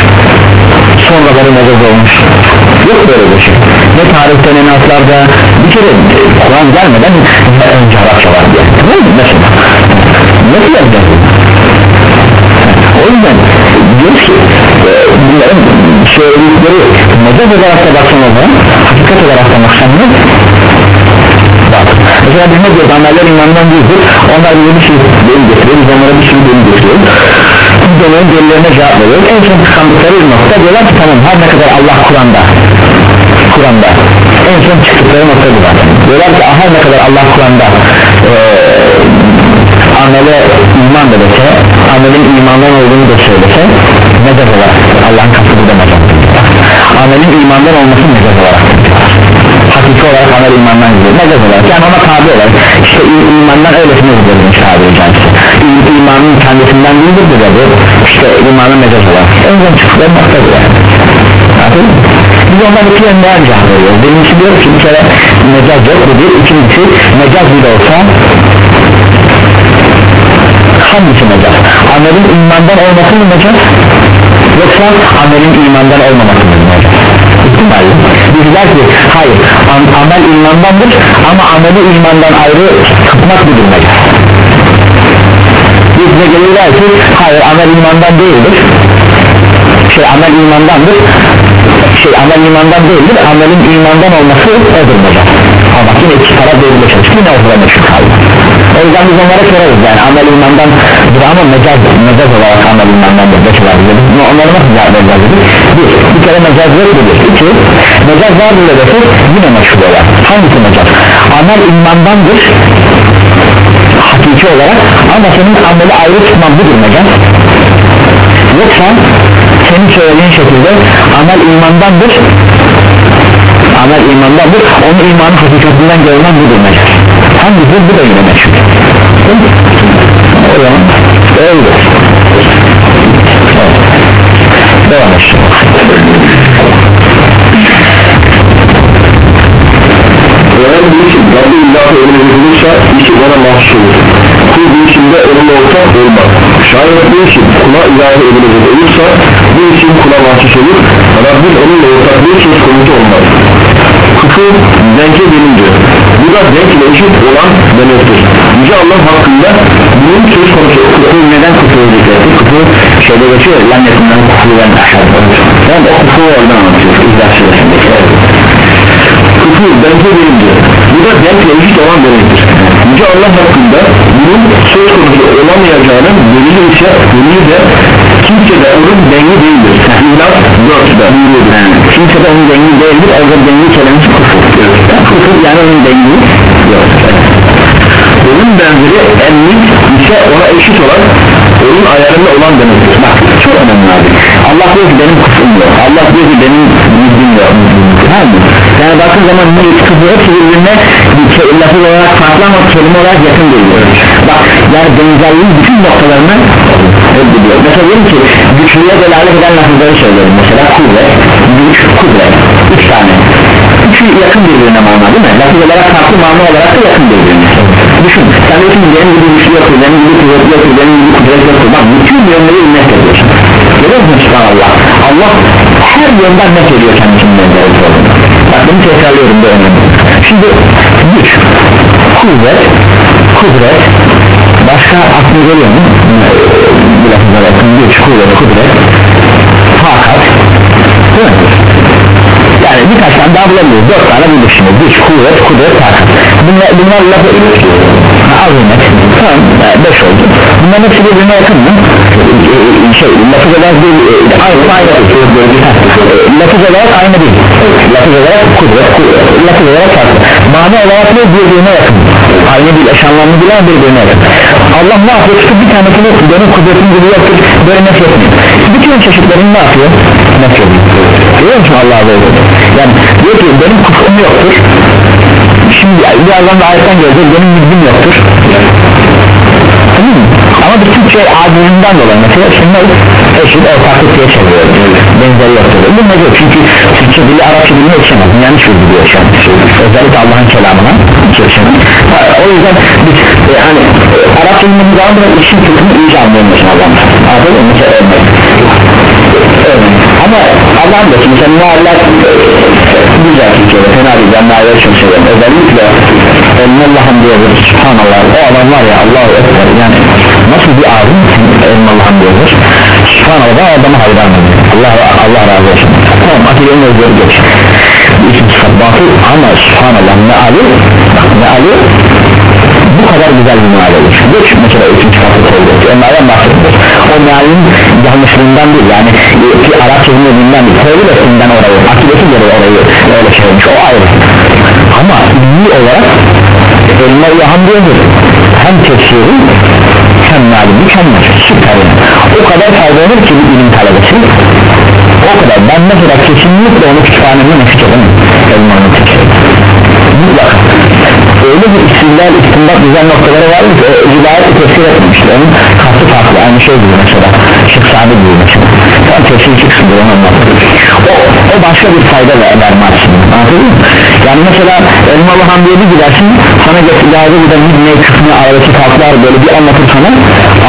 A: sonraları mezaz olmuş yok böyle bir şey. Ne tarihte ne naslarda. Bir kere Kur'an gelmeden önce Arapça var diye. Tamam mı? Mesela. Nasıl yapacağız o yüzden diyoruz ki e, bunların söyledikleri mezaz olarak da baksan o zaman hakikat olarak da baksan ne Bak, mesela biz ne diyoruz? Ameller imandan değildir onlar bize bir sürü delil getiriyor biz onlara bir sürü delil getiriyoruz biz de onların delillerine cevap veriyoruz. En son tıkandıkları bir nokta diyorlar ki tamam her ne kadar Allah Kur'an'da Kur'an'da. En son çıktıkları nokta bu diyorlar ki her ne kadar Allah Kur'an'da ee, amele iman da dese amelin imandan olduğunu da söylese mezar olarak Allah'ın kastı da mezar imandan olması mezar olarak hakiki olarak amel imandan gidiyor. Mezar olarak. Yani ona tabi olarak. İşte imandan öylesine gidiyormuş tabiri caizse imanın kendisinden değildir bu. Da işte imanın mezar olarak. En son çıktıkları nokta bu yani. Mı? biz ondan iki yönden cevap veriyoruz birincisi diyor ki bir kere mecaz yok bu bir ikincisi mecaz bile olsa hangisi mecaz? Amelin imandan olması mı mecaz? Yoksa amelin imandan olmaması mı mecaz ihtimalle. Bizler ki hayır am- amel imandandır ama ameli imandan ayrı tutmak budur mecaz biz de gelirler ki hayır amel imandan değildir. Şey amel imandandır şey amel imandan değildir amelin imandan olması odur mecaz ama yine iki taraf birbirine çalışır yine ortada meşhur kaldı. O yüzden biz onlara sorarız. Yani amel imandandır ama mecaz, mecaz olarak amel imandandır beşler dedik Bunu onlara nasıl cevap vereceğiz dedik? Bir, bir kere mecaz yok dedik iki mecaz vardır da desek yine meşhur olarak hangisi mecaz? Amel imandandır. Hakiki olarak. Ama senin ameli ayrı tutman budur mecaz? Yoksa senin söylediğin şekilde amel imandandır. Amel imandandır. Onu imanın hakikatinden görünen budur mecaz hangisi bu da yine meşhur. O zaman öyle devam et.
B: Eğer bir işin Rabbi illahı önüne yapılırsa işi ona mahsus olur bir işinde onunla ortak olmaz. Şayet bir işin kula ilahı edilecek olursa bu işin kula mahsus olur. Rabbin onunla ortaklığı söz konusu olmaz. Kufur denke gelince Bu da denkle eşit olan demektir. Yüce Allah hakkında bunun söz konusu
A: kufur neden kufur zikretti kufur şeyde geçiyor lan yakından kufuren aşağı ben o kufur oradan anlatıyoruz. İzah süresindeki
B: Kufur denke gelince Bu da denkle eşit olan demektir. Yüce Allah hakkında bunun söz konusu olamayacağının delili ise delili de kimse de onun dengi değildir. İhlas 4'de buyuruyordur.
A: Yani, kimse de onun dengi değildir orada dengi kelimesi kufur. Kufur yani onun dengi yok.
B: Onun benzeri enlik ise ona eşit olan onun ayarında olan demektir.
A: Bak çok önemli abi Allah diyor ki benim kufrum yok. Allah diyor ki benim bilgim yok. Tamam yani bakın zaman niyet kufru hepsi birbirine lafız olarak farklı ama kelime olarak yakın geliyor. Bak yani benzerliğin bütün noktalarını reddediyor mesela diyelim ki güçlüye delalet eden lafızları söyleyelim mesela kuvvet, güç, kudret. Üç tane. Üçü yakın birbirine mana değil mi? lafız olarak farklı mana olarak da yakın birbirine. Düşün sen diyorsun benim gibi güçlü yoktur benim gibi kuvvet yoktur benim gibi kudret yoktur. Bak bütün yönleri ilmek ediyorsun Allah her yönden ne söylüyor kendisinin benzeri olduğunu bak bunu tekrarlıyorum bu önemli. Şimdi güç kuvvet kudret başka aklına geliyor mu? Bu lafızlara yakın güç kuvvet kudret takat. Yani birkaç tane daha bulabiliriz. Dört tane bulduk şimdi. Güç kuvvet kudret takat. Bunlar, bunlar lafı azimet e, beş oldu. Bunların hepsi birbirine yakın mı? E, e, şey lafız olarak bir e, aynı aynı. E, lafız olarak aynı değil. Lafız olarak kudret ku- lafız olarak farklı. Mana olarak da birbirine yakın. Aynı değil eş anlamlı değil ama birbirine yakın. Allah ne yapıyor? Tutup bir tanesini benim kudretim gibi yoktur böyle nef etmiyor. Bütün çeşitlerini ne yapıyor? Nef ediyor. Görüyor musun Allah'a böyle? Yani diyor ki benim kufrum yoktur şimdi birazdan da ayetten gelecek. Benim bilgim yoktur. Tamam mı? ama bir Türkçe acizinden dolayı mesela şunlar eşit ortaklık diye çeviriyor benzeri yoktur. Bu ne diyor? Çünkü Türkçe dili Arapça dilini yetişemez. Yanlış bir dili yetişemez özellikle Allah'ın kelamına yetişemez. O yüzden biz e, hani e, Arapça dilini zaman da işin tutumunu iyice anlayamıyorsun Allah'ın anladın mı? mesela örnek ama Allah'ın da şimdi sen muallak güzel Türkçe'de fena değil ben muallak çok seviyorum özellikle Allah'ım diyoruz subhanallah o adam var ya Allahu Ekber. Yani nasıl bir ağzın Allah'ım diyoruz subhanallah o adama hayran Allah, Allah razı olsun. Tamam akidenin özleri geç. İsim sıfat batıl ama subhanallah meali bak meali bu kadar güzel bir meal olur. Geç mesela üçüncü sıfatı koydu onlardan bahsediyoruz. O mealin yanlışlığından değil yani e, ki Arapça bilmediğinden değil. Koydu da orayı akidesi göre orayı öyle olmuş o ayrı. Ama ilmi olarak elma ilham diyordur hem tefsiri hem malimi hem süper o kadar faydalanır ki bir ilim talebesi o kadar. Ben mesela kesinlikle onu kütüphanemde nefis edemem elmanın tefsiri. Mutlaka öyle bir istillal istinbat güzel noktaları var ki rivayet tefsir etmişti onun kastı farklı aynı şey gibi mesela Şeyh Sadi gibi mesela. Tam tefsir çıksın diye onu o, o başka bir fayda ver, verme açısından anladın mı? yani mesela Elmalı Hamdi'ye bir gidersin sana getirdiği bir de ne küfrüne aradaki farklar böyle bir anlatır sana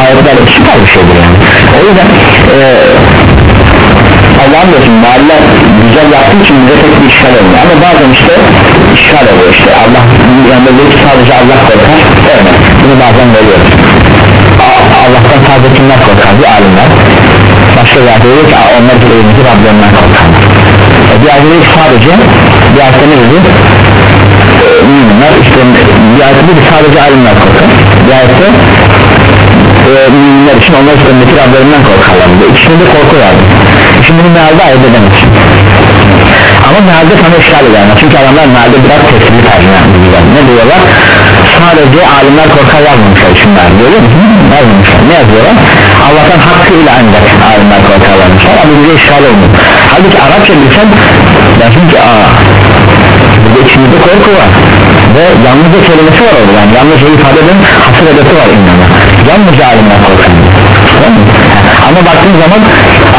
A: ayetler süper bir şeydir yani. O yüzden e, Allah'ın diyorsun mahalle güzel yaptığı için bize pek bir işgal olmuyor. Ama bazen işte işgal oluyor işte. Allah yanında değil sadece Allah korkar öyle bunu bazen veriyoruz Allah'tan sadece kimler korkar? Bir alimler. Başka bir yerde diyor ki "Aa, onlar bir evimizi Rablerinden korkarlar e, bir yerde diyor sadece bir ayette ne dedi? E, müminler işte bir ayette diyor ki sadece alimler korkar. Bir ayette e, müminler için onlar üstündeki Rablerinden korkarlar. Diyor ikisinde korku vardı şimdi bunu mealde ayırt edemezsin ama mealde sana işgal ederler çünkü adamlar mealde biraz tesiri tercih ne diyorlar? Sadece alimler korkar yazmamışlar için meal diyor yazmamışlar. Ne yazıyorlar? Allah'tan hakkıyla ancak alimler korkar yazmışlar ama bize işgal olmuyor. Halbuki Arapça bilsen dersin ki aa burada içimizde korku var. Ve yalnızca kelimesi var orada. Yani yalnızca ifade eden hasır edepi var inanma yalnızca alimler korkar. Tamam? Ama baktığın zaman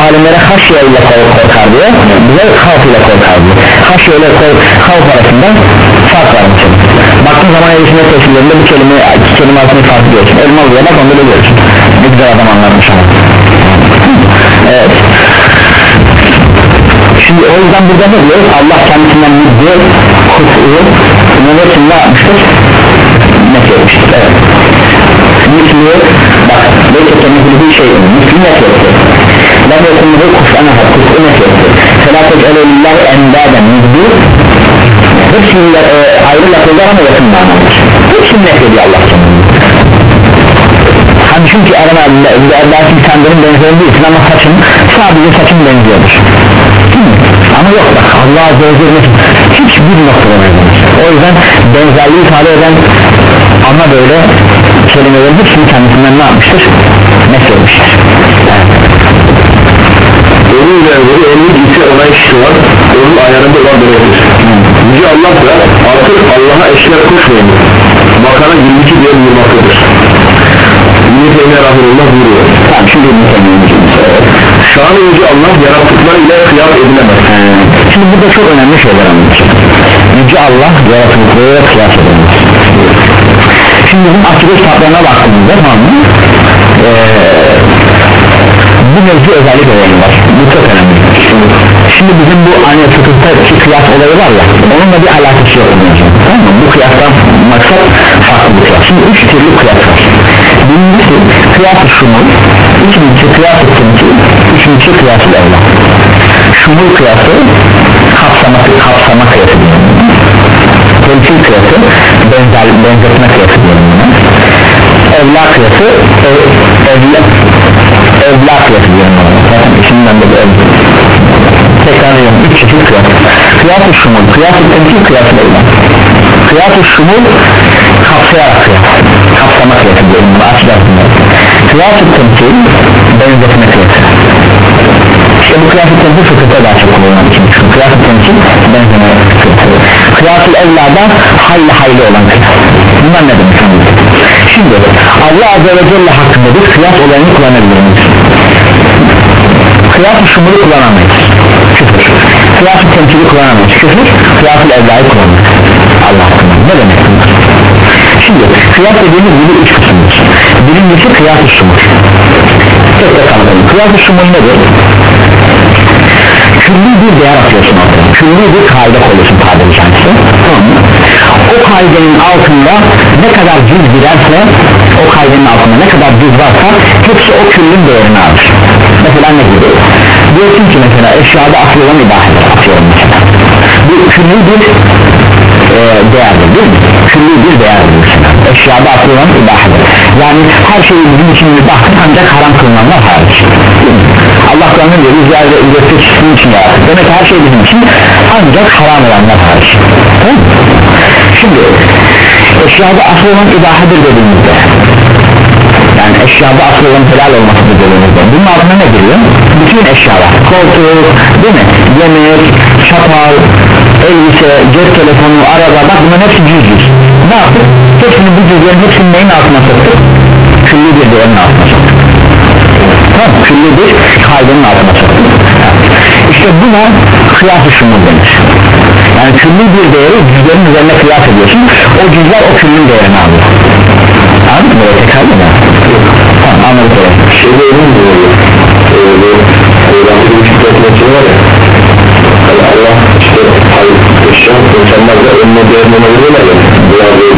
A: alimlere haşye ile korkar diyor bize havf ile korkar diyor haşye ile havf arasında fark var mesela baktığın zaman elisine tefsirlerinde bu kelime iki kelime arasında farkı görüyorsun elma oluyor bak onda da görüyorsun ne güzel adam anlatmış ama evet Şimdi o yüzden burada ne diyoruz? Allah kendisinden müddet, kutuyu, nöbetin ne yapmıştır? Net etmiştir, evet. Misli, bak, belki temizli bir şey, misli net etti. Lam yekunluhu kuf'an ahad, kuf'u net etti. Felâfet eleylillahi endaden müddi, hepsinin e, ayrı lafızlar ama yakın manadır. Hepsini net ediyor Allah. Hani çünkü arama belki benim benzerim değilsin ama saçın sadece saçın benziyordur ama yok bak Allah Azze ve Celle hiçbir noktada benzemez o yüzden benzerliği ifade eden ama böyle kelimelerin hepsini kendisinden ne yapmıştır? Nesletmiştir
B: Onun üzerinde elli ise ona eşit var. Onun ayarında olan böyledir Yüce Allah da artık Allah'a eşler koşmayın. Bakara 22 diye buyurmaktadır İbn-i Teymiye Rahmanullah buyuruyor.
A: Tamam şimdi bunu tanıyayım
B: Şanı Yüce Allah yarattıklarıyla kıyas edilemez.
A: Şimdi burada çok önemli şeyler anlatacak Yüce Allah yaratılıklarıyla kıyas edilmez şimdi bizim akide kitaplarına baktığımızda tamam mı? Ee, bu mevzu özellikle var. Bu çok önemli. Şimdi bizim bu hani fıkıhtaki kıyas olayı var ya onunla bir alakası yok tamam mı? Bu kıyastan maksat farklı bir kıyas şimdi üç türlü kıyas var. Birincisi kıyas-ı şumul. İkincisi kıyas-ı tümkü üçüncüsü kıyas-ı evla şumul kıyası kapsama, kapsama kıyası diyelim temsil kıyası benzer, benzetme kıyası diyelim buna. Evla kıyası ev, evla, evla kıyası diyelim buna. Zaten içinden de bir ev. Tekrar ediyorum üç çeşit kıyas kıyas-ı şumul, kıyas-ı temsil, kıyas-ı evla kıyas-ı şumul kapsayarak kıyas kapsama kıyası diyelim buna açacağız bunları kıyas-ı temsil benzetme kıyası işte bu kıyas-ı temsil fıkıhta daha çok kullanılan için kıyas-ı temsil benzeme kıyası kıyas-ı evlada hayli hayli olan kıyas bunlar ne demek şimdi Allah Azze ve Celle hakkında biz kıyas olayını kullanabiliriz kıyas-ı şumulu kullanamayız. Küfür. Kıyas-ı kullanamayız. Küfür kıyas-ı evlayı kullanamayız. Allah hakkında. Ne demek bunlar şimdi kıyas dediğimiz gibi üç kısımdır birincisi kıyas-ı şumul tek tek anlatalım. Kıyas-ı şumul nedir külli bir değer atıyorsun ortaya külli bir kaide koyuyorsun tabiri caizse tamam o kaidenin altında ne kadar cüz girerse o kaidenin altında ne kadar cüz varsa hepsi o küllün değerini alır. Mesela ne gibi? Diyorsun ki mesela eşyada asıl olan ibadet atıyorum mesela. Bu külli bir e, değerdir değil mi? külli bir mesela eşyada asıl olan yani her şeyi bizim için mübahtır ancak haram kılınanlar hariç Allah Kur'an'ın diyor üzerinde ücretsiz sizin için yarattı. Demek her şey bizim için ancak haram olanlar hariç tamam şimdi eşyada asıl olan ibahedir dediğimizde yani eşyada asıl olan helal olmasıdır dediğimizde bunun altına ne giriyor? bütün eşyalar koltuk değil mi? yemek, çatal elbise, cep telefonu, araba bak bunların hepsi cüz cüz ne yaptık? hepsini bu cüzlerin hepsini neyin altına soktuk? külli bir değerin altına soktuk tamam külli bir kaydenin altına soktuk işte buna kıyas-ı denir yani külli bir değeri cüzlerin üzerine kıyas ediyorsun o cüzler o küllün değerini alıyor anladın mı? tekrar mı? Tamam anladık evet.
B: Şeyde emin mi oluyor? Ee, Peygamberin şiddet metin var
A: ya Hani işte hayır eşya insanlar da önüne değerlerine veriyorlar ya Biraz şey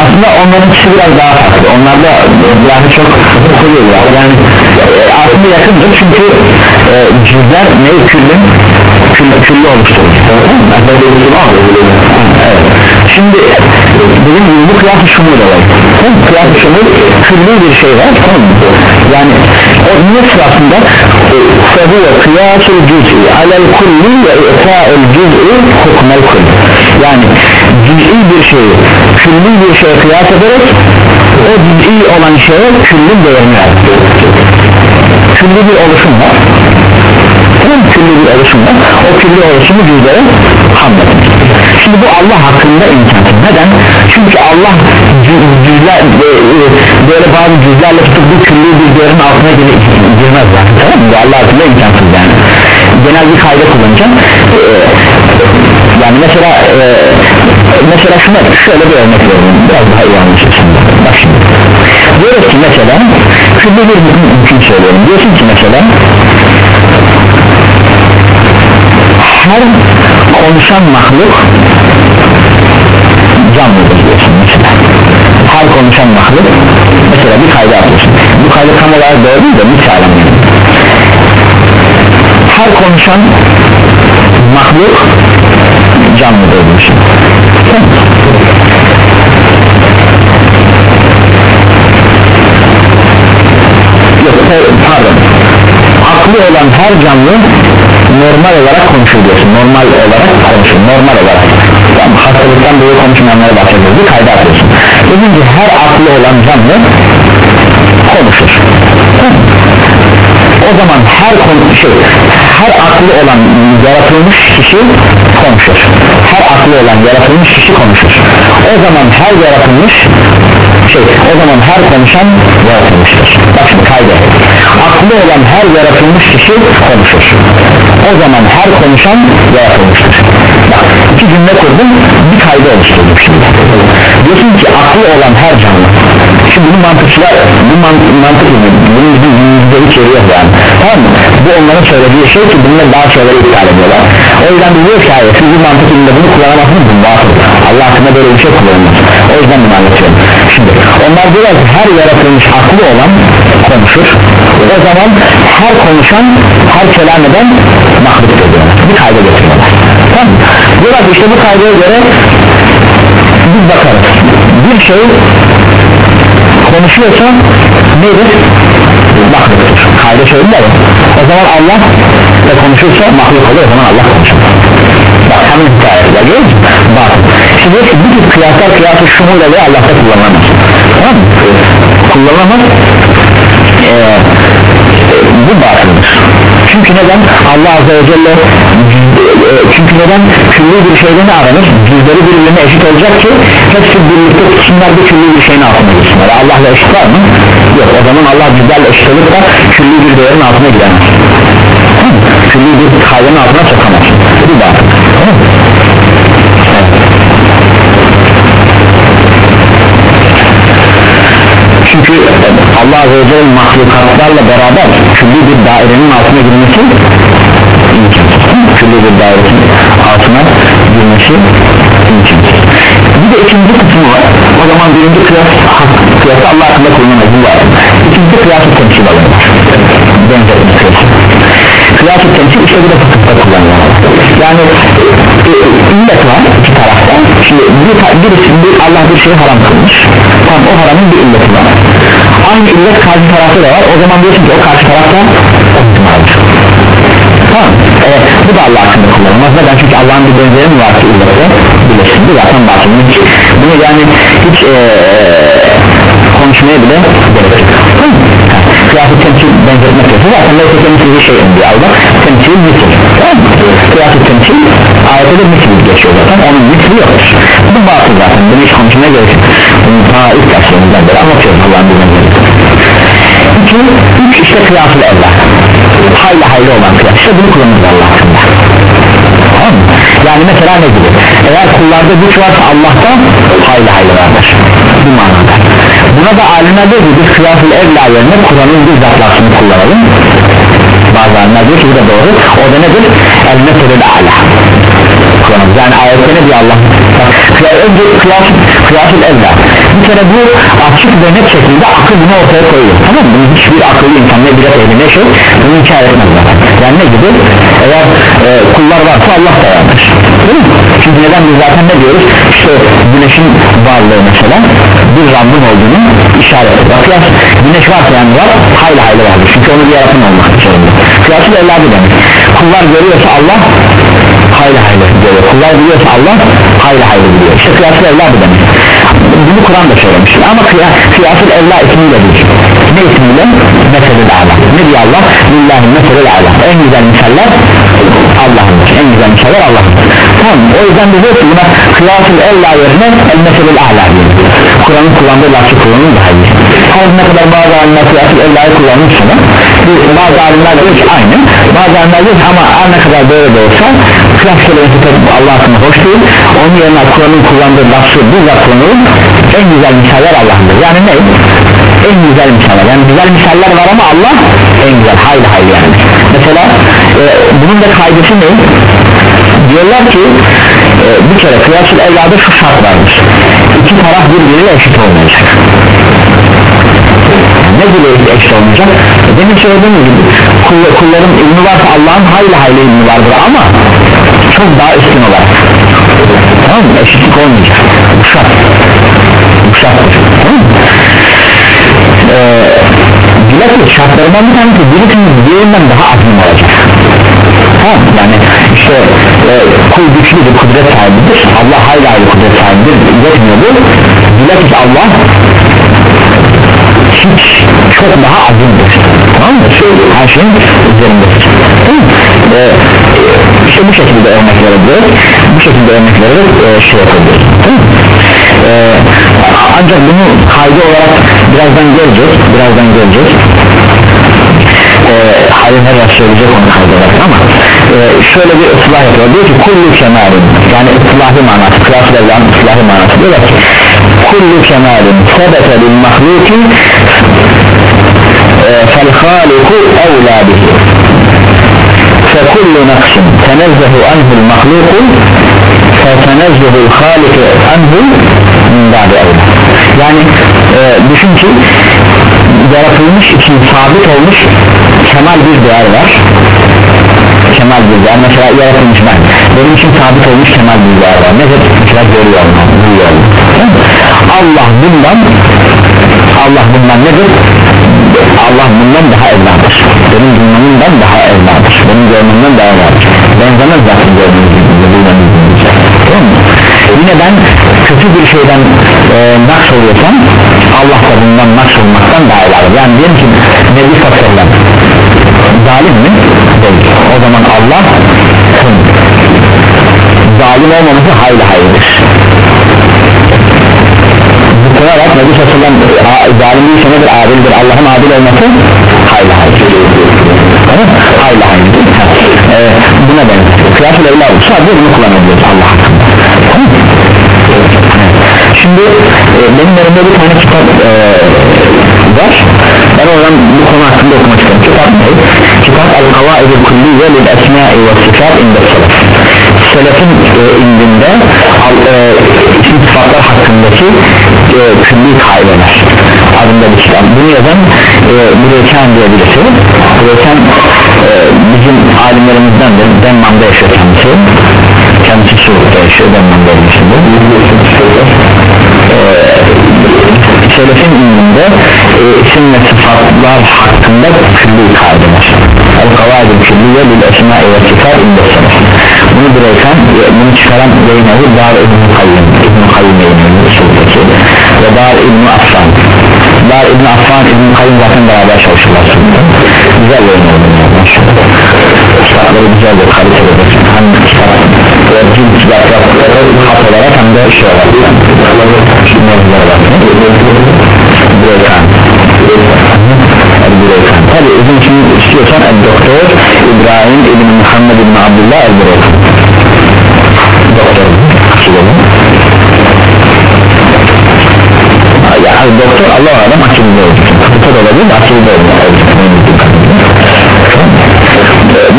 A: Aslında onların kişi biraz daha farklı Onlar da yani çok koyuyorlar yani e, aslında yakındır çünkü e, cüzler ne küllün küllü, küllü oluşturur. Şey evet. Şimdi bizim gibi bu kıyas-ı şumul olay. Kıyas-ı şumul küllü bir şey var tamam yani o niye sırasında? Sebuye kıyas-ı cüz'i alel kulli ve i'ta'el cüz'i hukmel kulli. Yani cüz'i bir şeyi külli bir şeye kıyas ederek o cüz'i olan şeye küllün değerini külli bir oluşum var. Tamam, külli bir oluşum var. O külli oluşumu cüzlere hamletmiş şimdi bu Allah hakkında imkansız neden? Çünkü Allah cü- cüzler e, e, böyle bazı cüzlerle tutup bu külli bir değerin altına gir- girmez yani tamam mı? Allah hakkında imkansız yani. Genel bir kayda kullanacağım. Ee, yani mesela e, mesela şuna şöyle bir örnek vereyim biraz daha iyi anlaşılsın bak şimdi. Diyoruz ki mesela külli bir hüküm söylüyorum. Diyorsun ki mesela her konuşan mahluk canlıdır diyorsun mesela. Her konuşan mahluk mesela bir kayda atıyorsun bu kayda tam olarak doğru değil de misalim yani her konuşan mahluk canlıdır diyorsun. Yok pardon. Aklı olan her canlı normal olarak konuşur diyorsun. Normal olarak konuşur normal olarak. Yani hastalıktan dolayı konuşmayanlara bahsediyoruz. Bir kayda atıyorsun. Dedim ki her aklı olan canlı konuşur. O zaman her şey her aklı olan yaratılmış kişi konuşur. Her aklı olan yaratılmış kişi konuşur. O zaman her yaratılmış şey o zaman her konuşan yaratılmıştır. Bak şimdi kaydı aklı olan her yaratılmış kişi konuşur o zaman her konuşan yaratılmıştır bak iki cümle kurdum bir kaydı oluşturdum şimdi. Diyorsun ki aklı olan her canlı. Şimdi bunu mantıkçılar bu man, mantık bunun bir yüzde hiç yeri yok yani. Tamam mı? bu onların söylediği şey ki bununla daha şeyleri iptal ediyorlar. O yüzden biz diyoruz ki hayır siz bu mantık ilinde bunu kullanamazsınız bu batıl Allah hakkında böyle bir şey kullanılmaz o yüzden bunu anlatıyorum. Şimdi onlar diyorlar ki her yaratılmış aklı olan konuşur o zaman her konuşan her kelam eden mahluk diyorlar bir kayda getiriyorlar. Tamam. Diyorlar işte bu kaydaya göre biz bakarız. Bir şey konuşuyorsa nedir? mahluktur. Kayda söylediler ya o zaman Allah da konuşursa mahluk olur o zaman Allah konuşur. Bak hemen hikayeler görüyor bak. Şimdi diyor ki bu tür kıyaslar kıyası şumuyla ve Allah'ta kullanılamaz. Tamam mı? kullanılamaz ee, bu batıldır çünkü neden? Allah Azze ve Celle e, çünkü neden? Külli bir şeyde ne aranır cüzleri birbirine eşit olacak ki hepsi birlikte kısımlar bir külli bir şeyin altına girsinler. Allah'la eşit var mı? yok. O zaman Allah cüzlerle eşit olup da külli bir değerin altına giremez. Külli bir kaydanın altına sokamaz. Bu batıl tamam mı? Evet. Çünkü Allah Azze ve Celle mahlukatlarla beraber külli bir dairenin altına girmesi külli bir dairenin altına girmesi imkansız. Bir de ikinci kısmı var. O zaman birinci kıyas kıyası Allah hakkında kullanılmaz ikinci kıyası temsil alınır benzetme kıyası kıyası temsil işte bu da fıkıhta kullanılır yani e, illet var iki tarafta. Şimdi bir, birisi bir Allah bir şeyi haram kılmış. Tam o haramın bir illeti var. Aynı illet karşı tarafta da var. O zaman diyorsun ki o karşı tarafta tamam evet bu da Allah hakkında kullanılmaz. Neden? Çünkü Allah'ın bir benzeri mi var ki illeti bilirsin bu zaten bahsediyor hiç bunu yani hiç ee, konuşmaya bile gerek yok. Tamam kıyafet temsil benzetmek yok zaten neyse temsil bir şey diye aldı temsil misil tamam kıyafet temsil ayette de misil geçiyor zaten onun misli yoktur. Bu batıl zaten bunu hiç konuşmaya gerek yok. Bunu daha ilk derslerimizden beri anlatıyorum Allah'ın benzeri iki, üç işte kıyafet Allah. Hayli hayli olan kıyas işte bunu kullanırız Allah hakkında. Tamam mı? yani mesela ne gibi? Eğer kullarda güç varsa Allah'ta hayli hayli vardır. Bu manada buna da alimler diyor ki biz kıyafet evla yerine Kur'an'ın bir zatlasını kullanalım. Bazı alimler diyor ki bu da doğru. O da nedir? El meselel ala. Kullanırız yani ayette ne diyor Allah? Önce kıyas, kıyasıl evla bir kere bu açık ve net akıl bunu ortaya koyuyor. Tamam mı? Hiçbir akıllı insan ne bilet ehli ne şey bunu inkar etmez yani ne gibi? Eğer e, kullar varsa Allah da vardır. Değil mi? çünkü neden biz zaten ne diyoruz? İşte güneşin varlığı mesela bir Rabbin olduğunu işaret ediyor. Kıyas güneş varsa yani var hayli hayli vardır. Çünkü onu bir yaratan olmak zorunda kıyasıl evladı demek. Kullar görüyorsa Allah hayli hayli görüyor. Kullar biliyorsa Allah hayli hayli biliyor. İşte kıyasıl evladı demek. Bunu Kur'an da söylemiş. Ama kıya, kıyasıl evla ismiyle değil ne ismiyle? meselil ala ne diyor Allah? lillahi meselil ala en güzel misaller Allah'ındır. En güzel misaller Allah'ındır. Tamam o yüzden de diyor ki buna kıyasıl evla yerine el meselil ala diyor. Kur'an'ın kullandığı lafı kullanır daha iyi. Her ne kadar bazı alimler kıyasıl evla'yı kullanmışsa bazı alimler diyor ki aynı. Bazı alimler diyor ama her ne kadar böyle de olsa kıyas kelimesi tabi Allah hakkında hoş değil. Onun yerine Kur'an'ın kullandığı lafı bizzat kullanılır en güzel misaller Allah'ındır. Yani ne? En güzel misaller yani güzel misaller var ama Allah en güzel. Hayli hayli yani. Mesela e, bunun da kaydesi ne? diyorlar ki e, bir kere kıyasıl evlada şu şart vardır iki taraf birbiriyle eşit olmayacak. Ne gibi eşit olmayacak? Demin söylediğim gibi kull- kulların ilmi varsa Allah'ın hayli hayli ilmi vardır ama çok daha üstün olarak. Tamam mı? Eşitlik olmayacak. Bu şart. Bu şarttır ee, bilakis şartlarından bir tanesi birisinin diğerinden daha azim olacak? Tamam yani işte e, kul güçlüdür kudret sahibidir Allah hayli hayli kudret sahibidir yetmiyor bu bilakis Allah hiç çok daha azimdir tamam mı? her şeyin üzerindedir tamam mı? Ee, işte bu şekilde örnek verebiliriz bu şekilde örnek vererek e, şey yapabiliriz? Ee, ancak bunu kaydı olarak birazdan göreceğiz birazdan göreceğiz e, hayır her söyleyecek onu kaydı olarak ama e, şöyle bir ıslah yapıyor diyor ki kullu kemalin yani ıslahi manası kıyas verilen ıslahi manası diyor ki kullu kemalin sebete bil mahluki fel haliku evlâ bihi فكل نقص تنزه عنه المخلوق فتنزه الخالق عنه من بعد أولى yani e, düşün ki yaratılmış için sabit olmuş kemal bir değer var kemal bir değer mesela yaratılmış ben. Benim için sabit olmuş kemal bir değer var mesela görüyor olmam, duyuyor olmam. Değil mi? Allah bundan Allah bundan nedir? Allah bundan daha evladır. Benim duymamından daha evladır. Benim görmemden daha evladır. Benzemez zaten gördüğünüz gibi yine ben kötü bir şeyden e, naks oluyorsam Allah da bundan naks olmaktan daha evladır. Yani diyelim ki Nebi Sallallahu zalim mi? değil. O zaman Allah zalim olmaması hayli hayırdır. Bu koyarak Nebi Sallallahu zalim değilse nedir? Adildir. Allah'ın adil olması hayli hayır tamam hayli hayır ee, buna benzer kıyas ile evladım sadece bunu kullanabiliyoruz Allah şimdi e, benim elimde bir tane kitap e, var ben oradan bu konu hakkında okumak istiyorum. Kitap ne? kitap El-Kavaid-i Kulliye Lil-Esma'i ve Sifat İnde Selef. Selefin e, indinde al, e, isim sıfatlar hakkındaki e, külli kaideler adında bir kitap. Bunu yazan e, Bureyken diye birisi. Bureyken e, bizim alimlerimizdendir. Denman'da yaşıyor kendisi. Kendisi Suud'da yaşıyor. Denman'da yaşıyor. E, Selefin ilminde e, isim ve sıfatlar hakkında külli kaideler El-Kavaid-i Külliye Lil-Esma'i ve Sifat İnde Selef bunu Bureyken bunu çıkaran yayın evi Dar İbn-i Kayyum İbn-i Kayyum yayın evi ve Dar İbn-i Affan Dar İbn-i Affan İbn-i Kayyum zaten beraber çalışırlar güzel yayın evi kitapları güzeldir kalitelidir hem kitap ve cilt kitap yaptıkları hat olarak hem de şey olarak. Şimdi yazılar var Bureykan olacak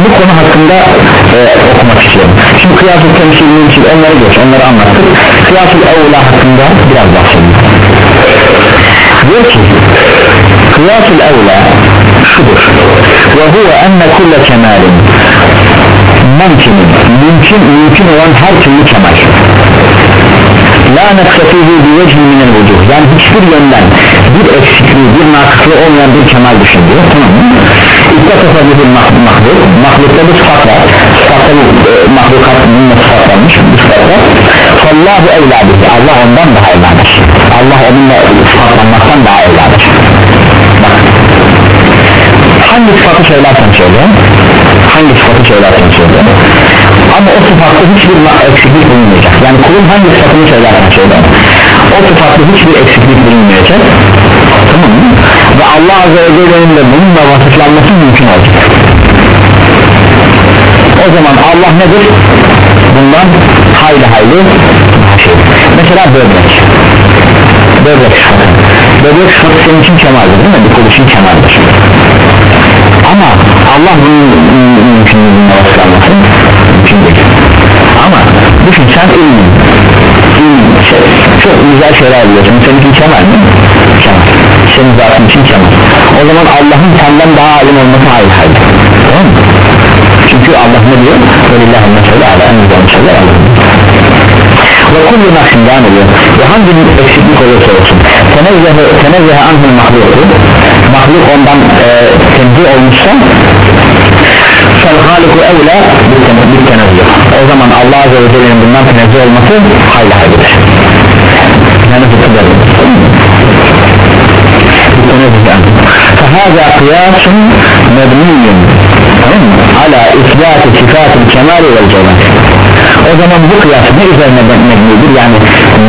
A: bu konu hakkında e, okumak istiyorum. Şimdi kıyas-ı temsil mümkün onları geç onları anlattık. Kıyas-ı evla hakkında biraz bahsedelim diyor ki kıyas-ı evla şudur. Ve huve enne kulle kemalin. Mümkün mümkün mümkün olan her türlü kemal la neksefihi bi vecih minel vucuh yani hiçbir yönden bir eksikliği bir nakıklığı olmayan bir kemal düşünüyor tamam mı? İttefafa bir mahluk. Mahlukta bir sıfat var. Sıfatta bu e, mahlukat bununla sıfatlanmış bir sıfat var. Allahu evladır Allah ondan daha evladır Allah onunla sıfatlanmaktan daha evladır bak. Hangi sıfatı söylersen söyle. Hangi sıfatı söylersen söyle ama o sıfatta hiçbir eksiklik bulunmayacak. Yani kulun hangi sıfatını söylersen söyle o sıfatta hiçbir eksiklik bulunmayacak. Tamam mı? ve Allah Azze ve Celle'nin de bununla vasıflanması mümkün olacak. O zaman Allah nedir? bundan hayli hayli şey. Mesela böbrek. Böbrek sıfatı böbrek sıfatı senin için kemaldir değil mi? bir kul için kemaldir. Ama Allah bunun mümkünlüğüne vasıflanması değil ama düşün sen ilmin ilmin şey, çok güzel şeyler biliyorsun. Senin için kemal mi? kemal. Senin zatın için kemal. O zaman Allah'ın senden daha alim olması hayır hayır tamam çünkü Allah ne diyor? Velillahü mesele ala en güzel mesele ve kullu naksin devam ediyor. Ve hangi bir eksiklik olursa olsun. Tenezzehe, tenezzehe anhul mahluku mahluk ondan e, tenzih olmuşsa fel haliku evla bir tenezzih o zaman Allah Azze ve Celle'nin bundan tenezzih olması hayli haylidir yani fıkıdır فهذا قياس مبني على إثبات صفات الكمال والجمال o zaman bu kıyas ne üzerine mebnidir yani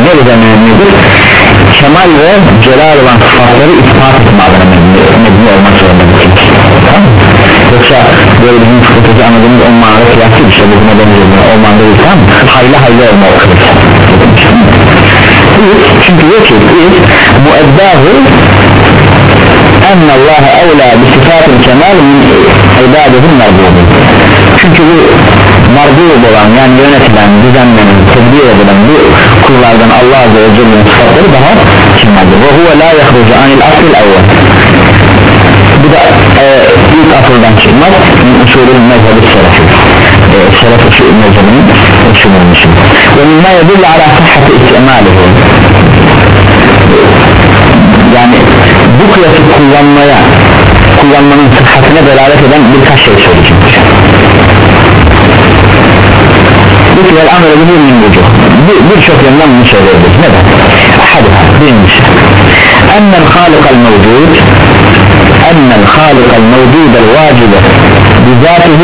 A: ne üzerine mebnidir kemal ve celal olan sıfatları ispat etme adına mebni olmak zorundadır tamam mı? yoksa böyle bizim fıkıhtaki anladığımız o mağara kıyası işte bu buna benziyor o mağara değil tamam hayli hayli olma o kıyas çünkü diyor ki müeddahı enne Allah evla bi sıfatı kemal min ibadetun merdudun çünkü bu mardud olan yani yönetilen, düzenlenen, tedbir edilen bu kullardan Allah Azze ve Celle'nin sıfatları daha kemaldir ve huve la yahrucu anil asil evvel bu da e, ilk akıldan çıkmaz. Usulün mezhebi selefi. E, selef usul mezhebinin usulünün için ve mimma yedille ala sahhati istimalihi yani bu kıyası kullanmaya kullanmanın sıhhatine delalet eden birkaç şey söyleyeceğim bu kıyal amel edilir min bucu birçok yönden bunu söyleyebiliriz. Neden? ahadha birincisi ennel halikal mevcud أن الخالق الموجود الواجب بذاته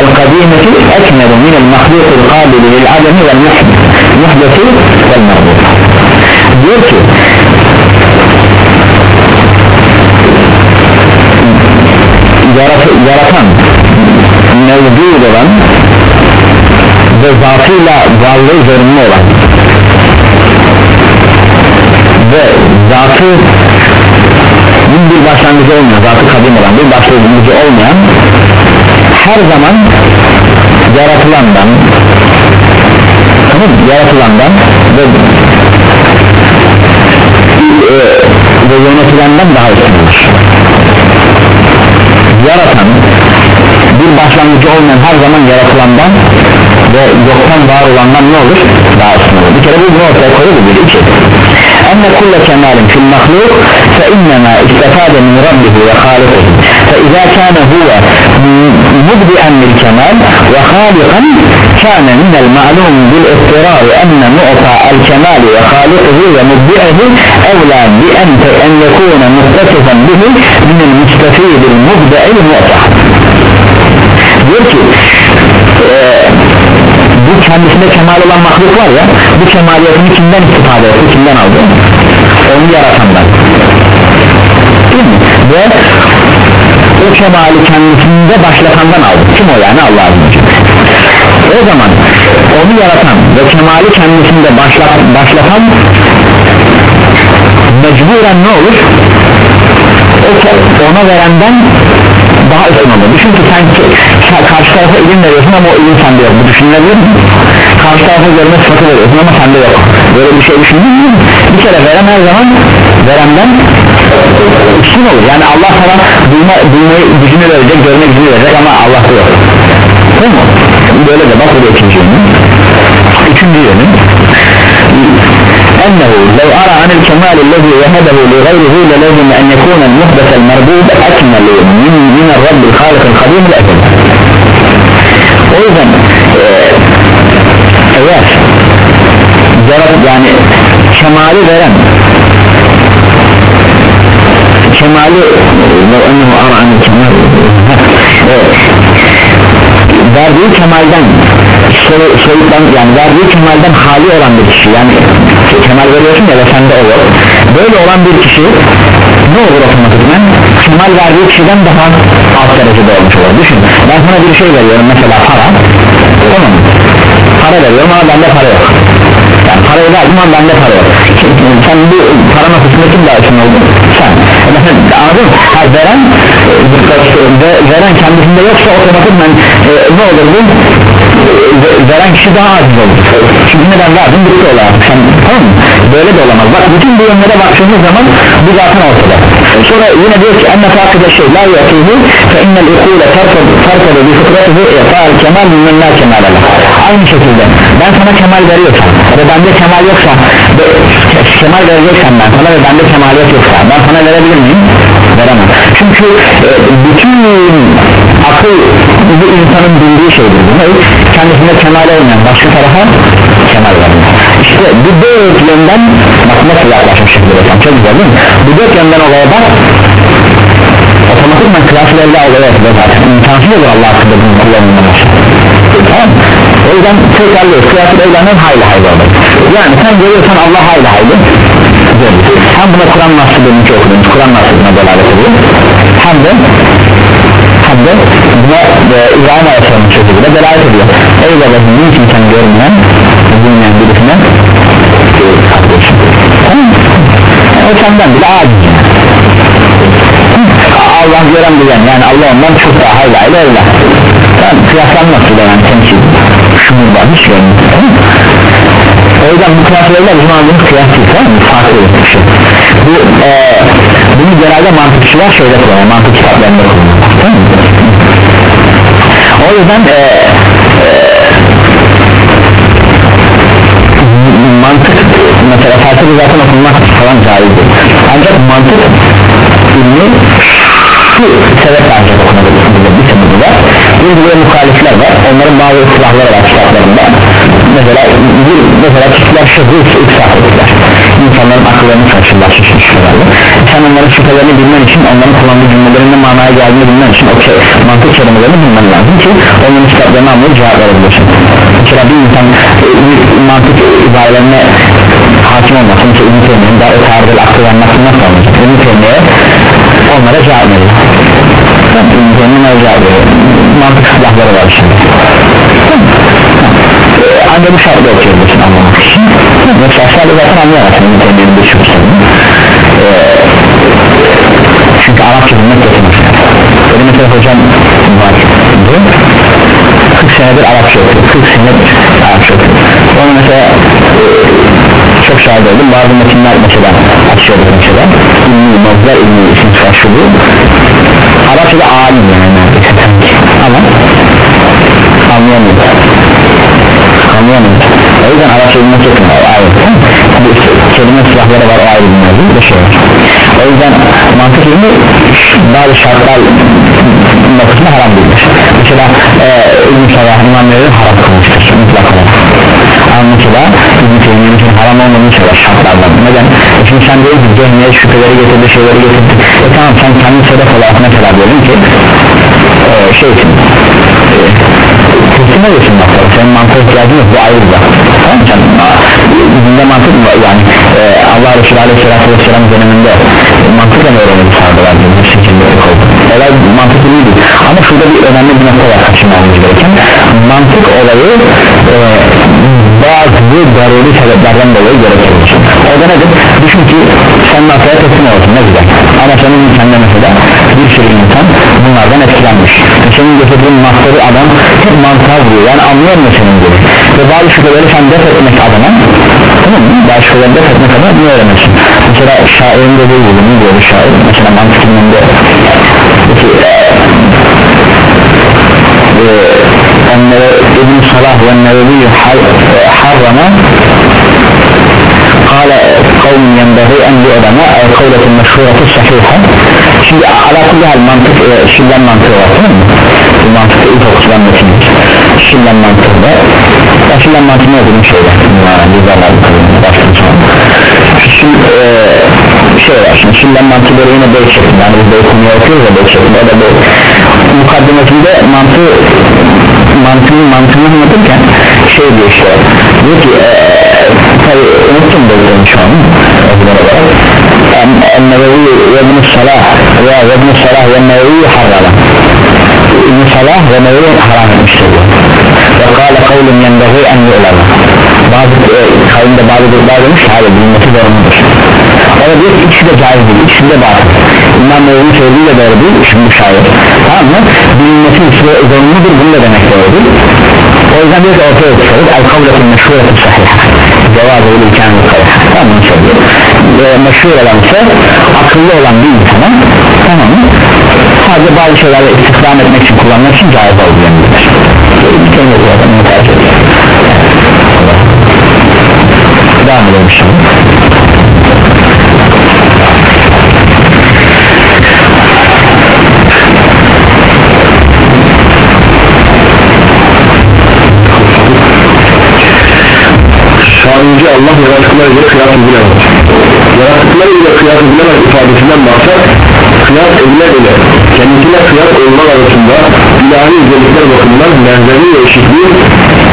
A: القديمة أكمل من المخلوق القابل للعدم والمحدث والمربوط. diyor جرفان yaratan mevcut olan ve zatıyla varlığı bir başlangıcı olmayan zatı kadim olan bir başlangıcı olmayan her zaman yaratılandan tamam yaratılandan ve e, ve yönetilenden daha üstündür. Yaratan bir başlangıcı olmayan her zaman yaratılandan ve yoktan var olandan ne olur? daha üstün olur bir kere bu bunu ortaya koyuyor bir iki enne kulle kemalin fil mahluk fe innema istefade min rabbihi ve halikihi fe izâ kâne huve mubdi'en lil kemal ve halikan kâne minel ma'lum bil iftirâri enne mu'ta el kemali ve halikihi ve mubdi'ehi evlâ bi en en yekûne muttasifan bihi minel müstefidil mubdi'il mu'ta diyor ki e, bu kendisinde kemal olan mahluk var ya bu kemaliyetini kimden istifade etti kimden aldı? Onu yaratandan değil mi? Ve o kemali kendisinde başlatandan aldı. Kim o yani? Allah Azze o zaman onu yaratan ve kemali kendisinde başlatan, başlatan mecburen ne olur? O ona verenden daha üstün olur düşün ki sen, karşı tarafa ilim veriyorsun ama o ilim sende yok. Bu mi? karşı tarafa görme sıfatı veriyorsun ama sende yok. Böyle bir şey düşündün mü? bir kere veren her zaman verenden üstün olur. Yani Allah sana duyma, duymayı gücünü verecek görme gücünü verecek ama Allah'ta yok. Değil mi? böyle de bak bu ikinci yönü. Üçüncü yönü لأنه لو أرى عن الكمال الذي وهبه لغيره لازم أن يكون المحدث المردود أكمل من, من الرب الخالق القديم الأكبر أيضاً قياس يعني كمالي غيران كمالي لو أنه أرى عن الكمال. verdiği kemalden soy, soyuttan yani verdiği kemalden hali olan bir kişi yani kemal veriyorsun ya ve sende olur. Böyle olan bir kişi ne olur otomatikman kemal verdiği kişiden daha alt derecede olmuş olur. Düşün ben sana bir şey veriyorum mesela para. Tamam. Para veriyorum ama bende para yok. Yani parayı verdim ama bende para yok. Sen bu para noktasında kim daha oldun sen anladın mı? Ha, veren e, veren kendisinde yoksa otomatikman e, ne olur bu? E, veren kişi daha aciz olur. Çünkü neden? Verdin bitti olarak sen tamam böyle de olamaz. Bak bütün bu yönlere baktığımız zaman bu zaten ortada. Sonra yine diyor ki enne fakıda şey la yatihi fe innel ikule terkede bi fıtratihi i'ta'l kemal mimmen la kemale aynı şekilde ben sana kemal veriyorsam ve bende kemal yoksa ve kemal vereceksen ben sana ve bende kemaliyet yoksa ben sana verebilir miyim? veremem. Çünkü e, bütün akıl bu insanın bildiği şeydir. Ne? kendisinde kemal olmayan başka tarafa kemal vermiyor işte bu dört yönden bak nasıl yaklaşmışım diyorsam çok güzel değil mi? bu dört yönden olaya bak otomatikman elde olaya yapıyor zaten. İmkansız olur Allah hakkında bunun kullanılmaması tamam o yüzden tekrarlıyoruz. Kıyaslı eylemden hayli hayli olur. Yani sen görüyorsan Allah hayli hayli hem buna Kur'an nasıl bölümünü okudunuz Kur'an nasıl buna delalet ediyor hem de hem de buna e, İbrahim Aleyhisselam'ın sözüyle delalet ediyor. Ey babacım niçin sen görmeyen bilmeyen saklıyorsun tamam o senden bile aciz Allah gören bilen yani Allah ondan çok daha hayli hayli öyle tamam kıyaslanmaz yani temsil şumur var hiç görmüyor tamam? O yüzden bu kıyaslarıyla bizim aldığımız kıyas mı? farklı bir şey. Bu e, bunu genelde mantıkçılar şeyde kullanıyor mantık kitaplarında kullanıyor. O yüzden e, e, mantık mesela felsefe zaten okunmak falan caizdir ancak mantık ilmi şu sebeple ancak okunabilirsiniz bir sebebi var. Bir de muhalifler var. Onların bazı ıslahları var kitaplarında mesela bir mesela kişiler şüphü ıslah ettiler insanların akıllarını karşılar şüphelerle sen onların şüphelerini bilmen için onların kullandığı cümlelerin manaya geldiğini bilmen için o ke mantık kelimelerini bilmen lazım ki onların kitaplarını anlayıp cevap verebilirsin. Mesela bir insan e, mantık ibarelerine hakim olmasın mesela İbn-i Teymiye'nin daha tarzı aklı vermesi nasıl olacak? İbn-i Teymiye onlara cevap veriyor. İbn-i Teymiye'nin cevap veriyor. Mantık silahları var şimdi ancak bu şartla okuyabilirsin anlamak için yoksa aşağıda zaten anlayamazsın. Bir şüphesini ee, çünkü Arapça bilmek getirmiş benim mesela hocam var. 40 senedir Arapça okuyor. 40 senedir Arapça okuyor. Onu mesela e, çok şahit oldum. Bazı metinler mesela açıyorduk mesela. İlmi, Mozlar, İlmi, isim şaşırdı Arapçada alim yani. Neredeyse ama anlayamıyor anlayamıyor o yüzden Arapça bilmek çok ayrı bu kelime silahları var o ayrı bir bir şey var. O yüzden mantık ilmi bazı şartlar noktasında haram değildir mesela e, İbn-i Salah imamları haram kılmıştır mutlak olarak. Ama mesela İbn-i için haram olmadığını söyler şartlardan neden? E şimdi sen diyorsun ki cehmiye şüpheleri getirdi şeyleri getirdi. E tamam sen kendi sebep olarak mesela diyelim ki e, şey için e, teslim oluyorsun bakalım senin mantığa ihtiyacın yok bu ayrı bak tamam mı dinde mantık mı yani e, Allah Resulü Aleyhisselatü Vesselam döneminde mantıkla mı öğrenildi sahabeler gibi bir şekilde oldu olay mantık değil. Ama şurada bir önemli bir nokta var kaçınmamız gereken. Mantık olayı e, bazı daruri sebeplerden dolayı gerekir o da nedir? düşün ki sen masaya teslim olsun ne güzel. Ama senin ülkende mesela bir sürü insan bunlardan etkilenmiş. Ve senin getirdiğin masları adam hep mantığa vuruyor. Yani anlıyor mu senin gibi? Ve bazı şüpheleri sen def etmek adına tamam mı? bazı şüpheleri def etmek adına bunu öğrenirsin mesela şairin dediği gibi ne diyor şair? Mesela mantık ilminde peki onları İbn Salah ve Nevevi harrama قال قوم ينبغي أن يعلم القولة المشهورة الصحيحة şimdi ala kulli hal mantık e, şillen mantığı var tamam mı? bu mantıkta ilk okutulan metindir şillen mantığı da ya şillen mantığı ne olduğunu şeyde lizalar başlayın sonra şimdi e, şey var şimdi şillen mantığı böyle yine beyt şeklinde yani biz böyle konuya okuyoruz ya beyt şeklinde o da böyle mukaddimesinde mantığı mantığın mantığını anlatırken şey diyor işte diyor ki e, tabi unuttum bunu şu an Ennevevi ve ibn Salah ve ibn Salah ve Nevevi harrama ibn Salah ve Nevevi haram etmiştir ve kâle kavlum yenbeği en yu'lama bazı e, kavimde bazı gruplar demiş hayır bilinmesi zorunludur da diyor ki ikisi de caiz değil ikisi de batıl İmam Nevevi'nin söylediği de doğru değil şimdi şayet tamam mı? Bilinmesi zorunludur bunu da demek doğru değil o yüzden diyor ki ortaya çıkarız el kavletin meşhuretin sahiha cevazı ile imkanı kayha tamam mı söylüyor. E, meşhur olan ise akıllı olan bir insana tamam mı? Sadece bazı şeylerle istihdam etmek için kullanmak için caiz olduğu yanıdır bir kelime zaten bunu tercih ediyor. Devam edelim şimdi
B: Allah yaratıklar ile kıyas edilemez. Yaratıklar ile kıyas edilemez ifadesinden maksat Kıyas edilen ile kendisine kıyas olmak arasında ilahi özellikler bakımından benzerliği ve eşitliği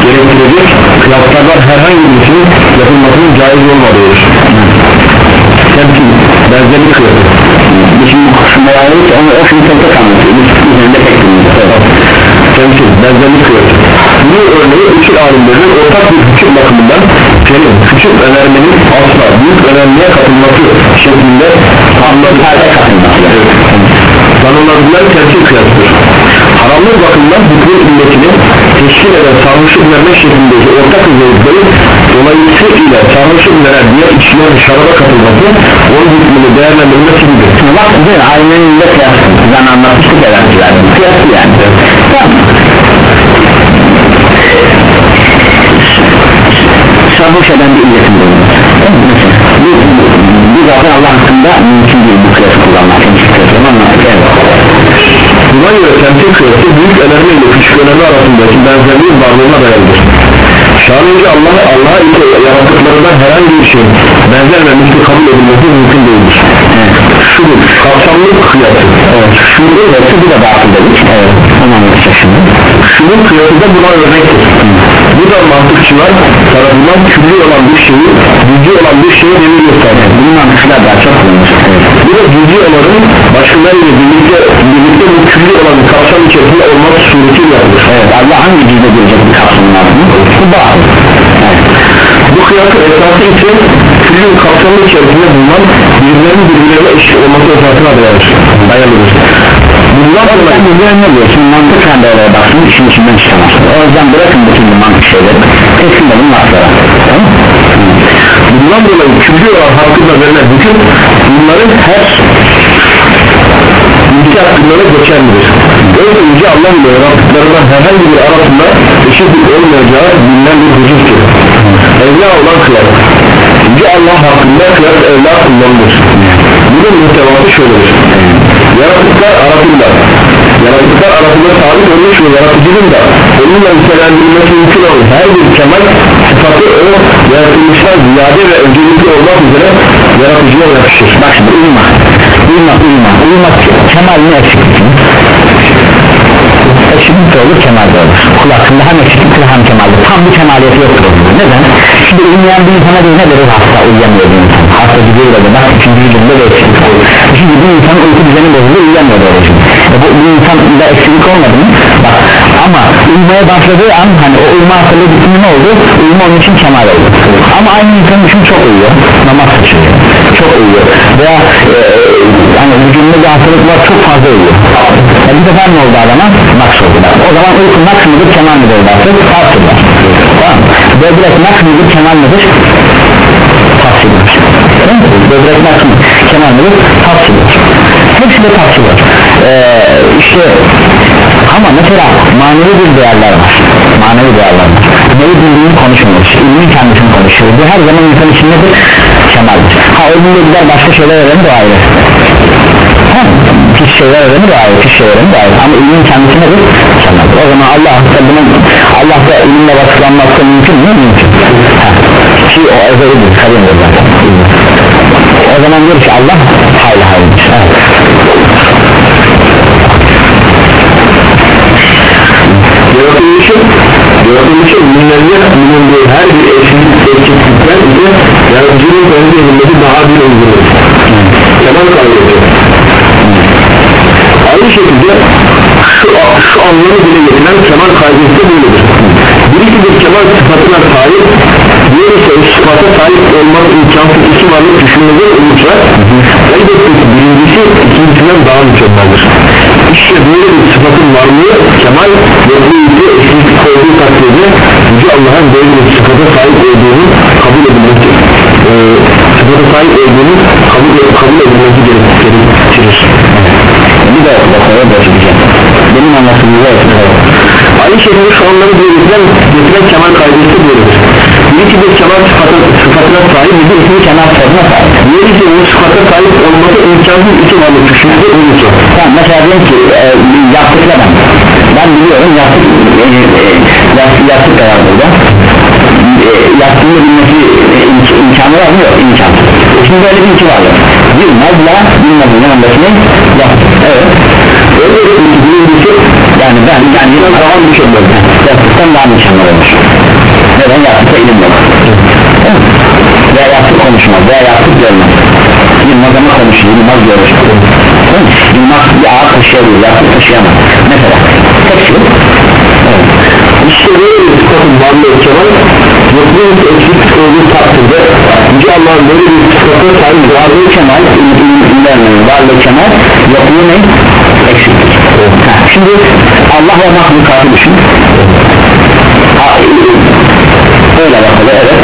B: gerektirecek kıyaslardan herhangi birisinin yapılmasının caiz olmadığıdır. Temsil, benzerlik kıyası
A: Şimdi bu ait onu o şimdi tek anlatıyor üzerinde tek bilmiyoruz
B: temsil, benzerlik kıyası Bu örneği usul alimlerinin ortak bir hüküm bakımından senin küçük önermenin asla büyük önermeye katılması şeklinde
A: Anlatılerde katılması.
B: Tanımladıkları temsil kıyasıdır. Haramlık bakımından hükmün illetini teşkil eden sarhoşluk vermek şeklindeki ortak özellikleri sarhoşluk veren diğer içkilerin şaraba katılması onun hükmünü değerlendirmesi gibi.
A: Bak değil aynen de kıyaslı ben anlatmıştık öğrencilerden. Kıyaslı yani. Tamam. Sarhoş eden bir illetin bulunur bu, bu, zaten Allah hakkında mümkün değil bu kıyası kullanmak temsil kıyasını anlattık
B: Buna göre temsil kıyası büyük önerme ile küçük önerme arasındaki benzerliğin varlığına dayanır. Şanlıca Allah Allah'a ise yarattıklarından herhangi bir şey benzer ve misli kabul edilmesi mümkün değildir.
A: evet
B: Şudur, kapsamlı kıyası.
A: evet şuurun hepsi bu da batıl dedik evet anlatacak şimdi
B: Şunun kıyası da buna örnektir. Bu da mantıkçılar tarafından külli olan bir şeyi, cüzi olan bir şeye demir gösterir.
A: bunun mantıklar daha çok evet
B: Bu da cüzi olanın başkalarıyla birlikte, birlikte bu külli olan kapsam içerisinde olmak suretiyle yapılır.
A: Evet Allah hangi cüzde gelecek bir kapsamın altını bu evet
B: Bu kıyasın esası ise küllün kapsamı içerisinde bulunan birbirlerinin birbirlerine eşit olması esasına dayanır. Dayanılır. Bundan dolayı
A: birbirine ne diyorsun mantık sen de oraya baksın işin içinden çıkamazsın o yüzden bırakın bütün bu mantık şeyleri teslim olun laflara tamam?
B: Bundan dolayı külli olan hakkında verilen hüküm bunların her ülke hakkında da geçerlidir. Öyle Yüce Allah ile yarattıklarından herhangi bir arasında eşitlik olmayacağı bilinen bir husustur. Evla olan kıyas. Yüce Allah hakkında kıyas evla kullanılır. Bunun muhtevası şöyledir. Yaratıklar arasında Yaratıklar arasında sabit olmuş ve yaratıcının da onunla nitelendirilmesi mümkün olan her bir kemal sıfatı o yaratılmışlar ziyade ve öncelikli olmak üzere yaratıcıya yakışır.
A: bak şimdi uyuma. Uyuma uyuma. Uyuma kemal mi eksiklik eksiklik de olur kemal de olur. Kul hakkında hem eksikliktir hem kemaldir. Tam bir kemaliyeti yoktur neden? Şimdi uyumayan bir insana değil ne deriz hasta uyuyamıyor bir insan? Hasta gidiyor da bak üçüncü yüzyılda da eksiklik olur şimdi bir insanın uyku düzeni bozuldu uyuyamıyor doğrusu e bu, bu insanda eksiklik olmadı mı? bak ama uyumaya başladığı an hani o uyuma hastalığı bitti ne oldu? uyuma onun için kemal oldu. Ama aynı insan düşün çok uyuyor. Namaz kaçırıyor çok uyuyor. Veya e, hani vücudunda bir hastalık var çok fazla uyuyor. E, bu sefer ne oldu adama? Naks oldu. O zaman uyku naks mıdır kemal derse tafsir var tamam. Böbrek naks mıdır kemal midir tafsir var böbrek mıdır kemal midir tafsir var hepsinde tafsir var ee, işte ama mesela manevi bir değerler var. Manevi değerler var. Neyi bildiğini konuşmuyoruz. İlmin kendisini konuşuyoruz. Bu her zaman insan için nedir? kemaldir. Ha ölümde gider başka şeyler öğrenir o ayrı. Ha, pis şeyler öğrenir o ayrı. Pis şeyler öğrenir o ayrı. Ama ilmin kendisi nedir? kemaldir. O zaman Allah da bunun Allah da ilimle vasıflanmakta mümkün mü? mümkün. Ha, ki o ezelidir karindir zaten. O zaman diyor ki Allah hayli haylidir evet.
B: yaratılmışı yaratılmışı minlerce bulunduğu her bir eşlik eksiklikten ise yaratıcının kendi elindeki daha bir uygudur kemal kaydediyor aynı şekilde şu, şu anlamı dile getiren kemal kaydedisi böyledir. Birisi bir kemal sıfatına sahip o sıfata sahip olmak imkansız iki varlık düşünmede olursa elbette ki birincisi ikincisinden daha mükemmeldir. İşte böyle bir sıfatın varlığı kemal ise eksiklik olduğu takdirde Yüce Allah'ın böyle bir sıfata sahip olduğunu kabul edilmesi e, sıfata sahip olduğunu kabul, kabul edilmesi gerektirir.
A: Bir de bakmaya başlayacağım benim anlattığımda
B: Aynı şekilde şu anlamı diye getiren, kemal kaydesi böyledir. Birisi bir kemal sıfatı, sıfatına sahip, bir kemal sıfatına sahip. Birisi o sıfata sahip olması imkansız iki varlık düşünce olursa.
A: tamam mesela diyelim ki e, yaptıkla ben ben biliyorum yaptık e, e, yaptık, yaptık da var burada e, yaptığını bilmesi e, imk- imkanı var mı yok imkan şimdi böyle bir iki varlık bilmezle bilmezin yanındakini yaptık evet öyle bir iki yani ben yani yine daha mükemmel yaptıktan daha mükemmel olmuş neden yaptıkta ilim yok veya yaptık konuşmaz veya yaptık görmez. Yılmaz ama konuşuyor, Yılmaz görür? Yılmaz bir ağır taşıyabilir, yaptık taşıyamaz. Mesela, tek şey.
B: İşte böyle bir sıfatın varlığı kemal, yokluğun eksiklik olduğu takdirde Yüce Allah'ın böyle bir sıfatı sahip
A: Varlığı kemal, varlığı kemal Yokluğu ne? Eksiklik. Şimdi Allah ve mahlukatı düşün Öyle bakalım, evet.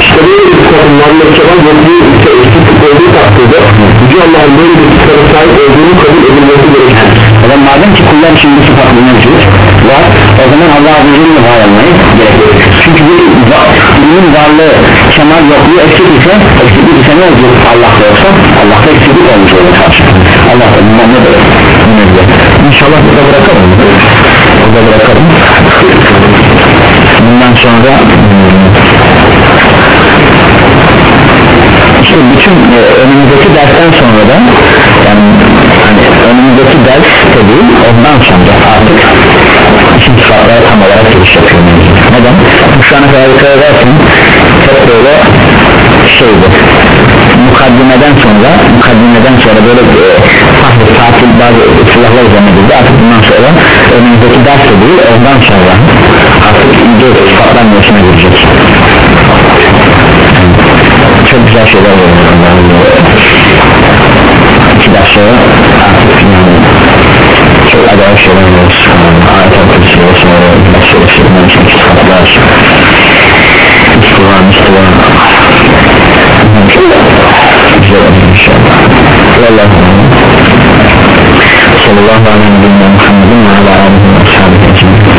B: İşte böyle bir varlığı kemal, yokluğun ise eksiklik olduğu takdirde Yüce Allah'ın böyle bir sıfatı sahip olduğunu kabul edilmesi gerekir
A: zaman madem ki kullar bu sıfat mevcut var o zaman Allah Celle'nin var olmayı gerekiyor. Çünkü bir ilimin varlığı kemal yokluğu eksik ise eksiklik ise ne olacak? Allah'ta yoksa Allah'ta eksiklik olmuş olur karşı. Allah'ta bundan ne böyle İnşallah burada bırakalım. Burada bırakalım bundan sonra işte bütün e, önümüzdeki dersten sonra da yani hani önümüzdeki ders de değil ondan sonra artık isim sıfatlara tam olarak giriş yapıyorum neden? şu ana kadar dikkat edersen hep böyle şeydi mukaddimeden sonra mukaddimeden sonra böyle e, sahih tatil bazı silahlar üzerine artık bundan sonra önümüzdeki ders değil ondan sonra artık ince sıfatlar yaşına girecek çok güzel şeyler oluyor iki ders sonra artık yani çok acayip şeyler oluyor ayet okusu olsun başka bir şeyler için sıfatlar güzel olsun inşallah. Allah sallallahu aleyhi ve sellem Muhammed'in ve ala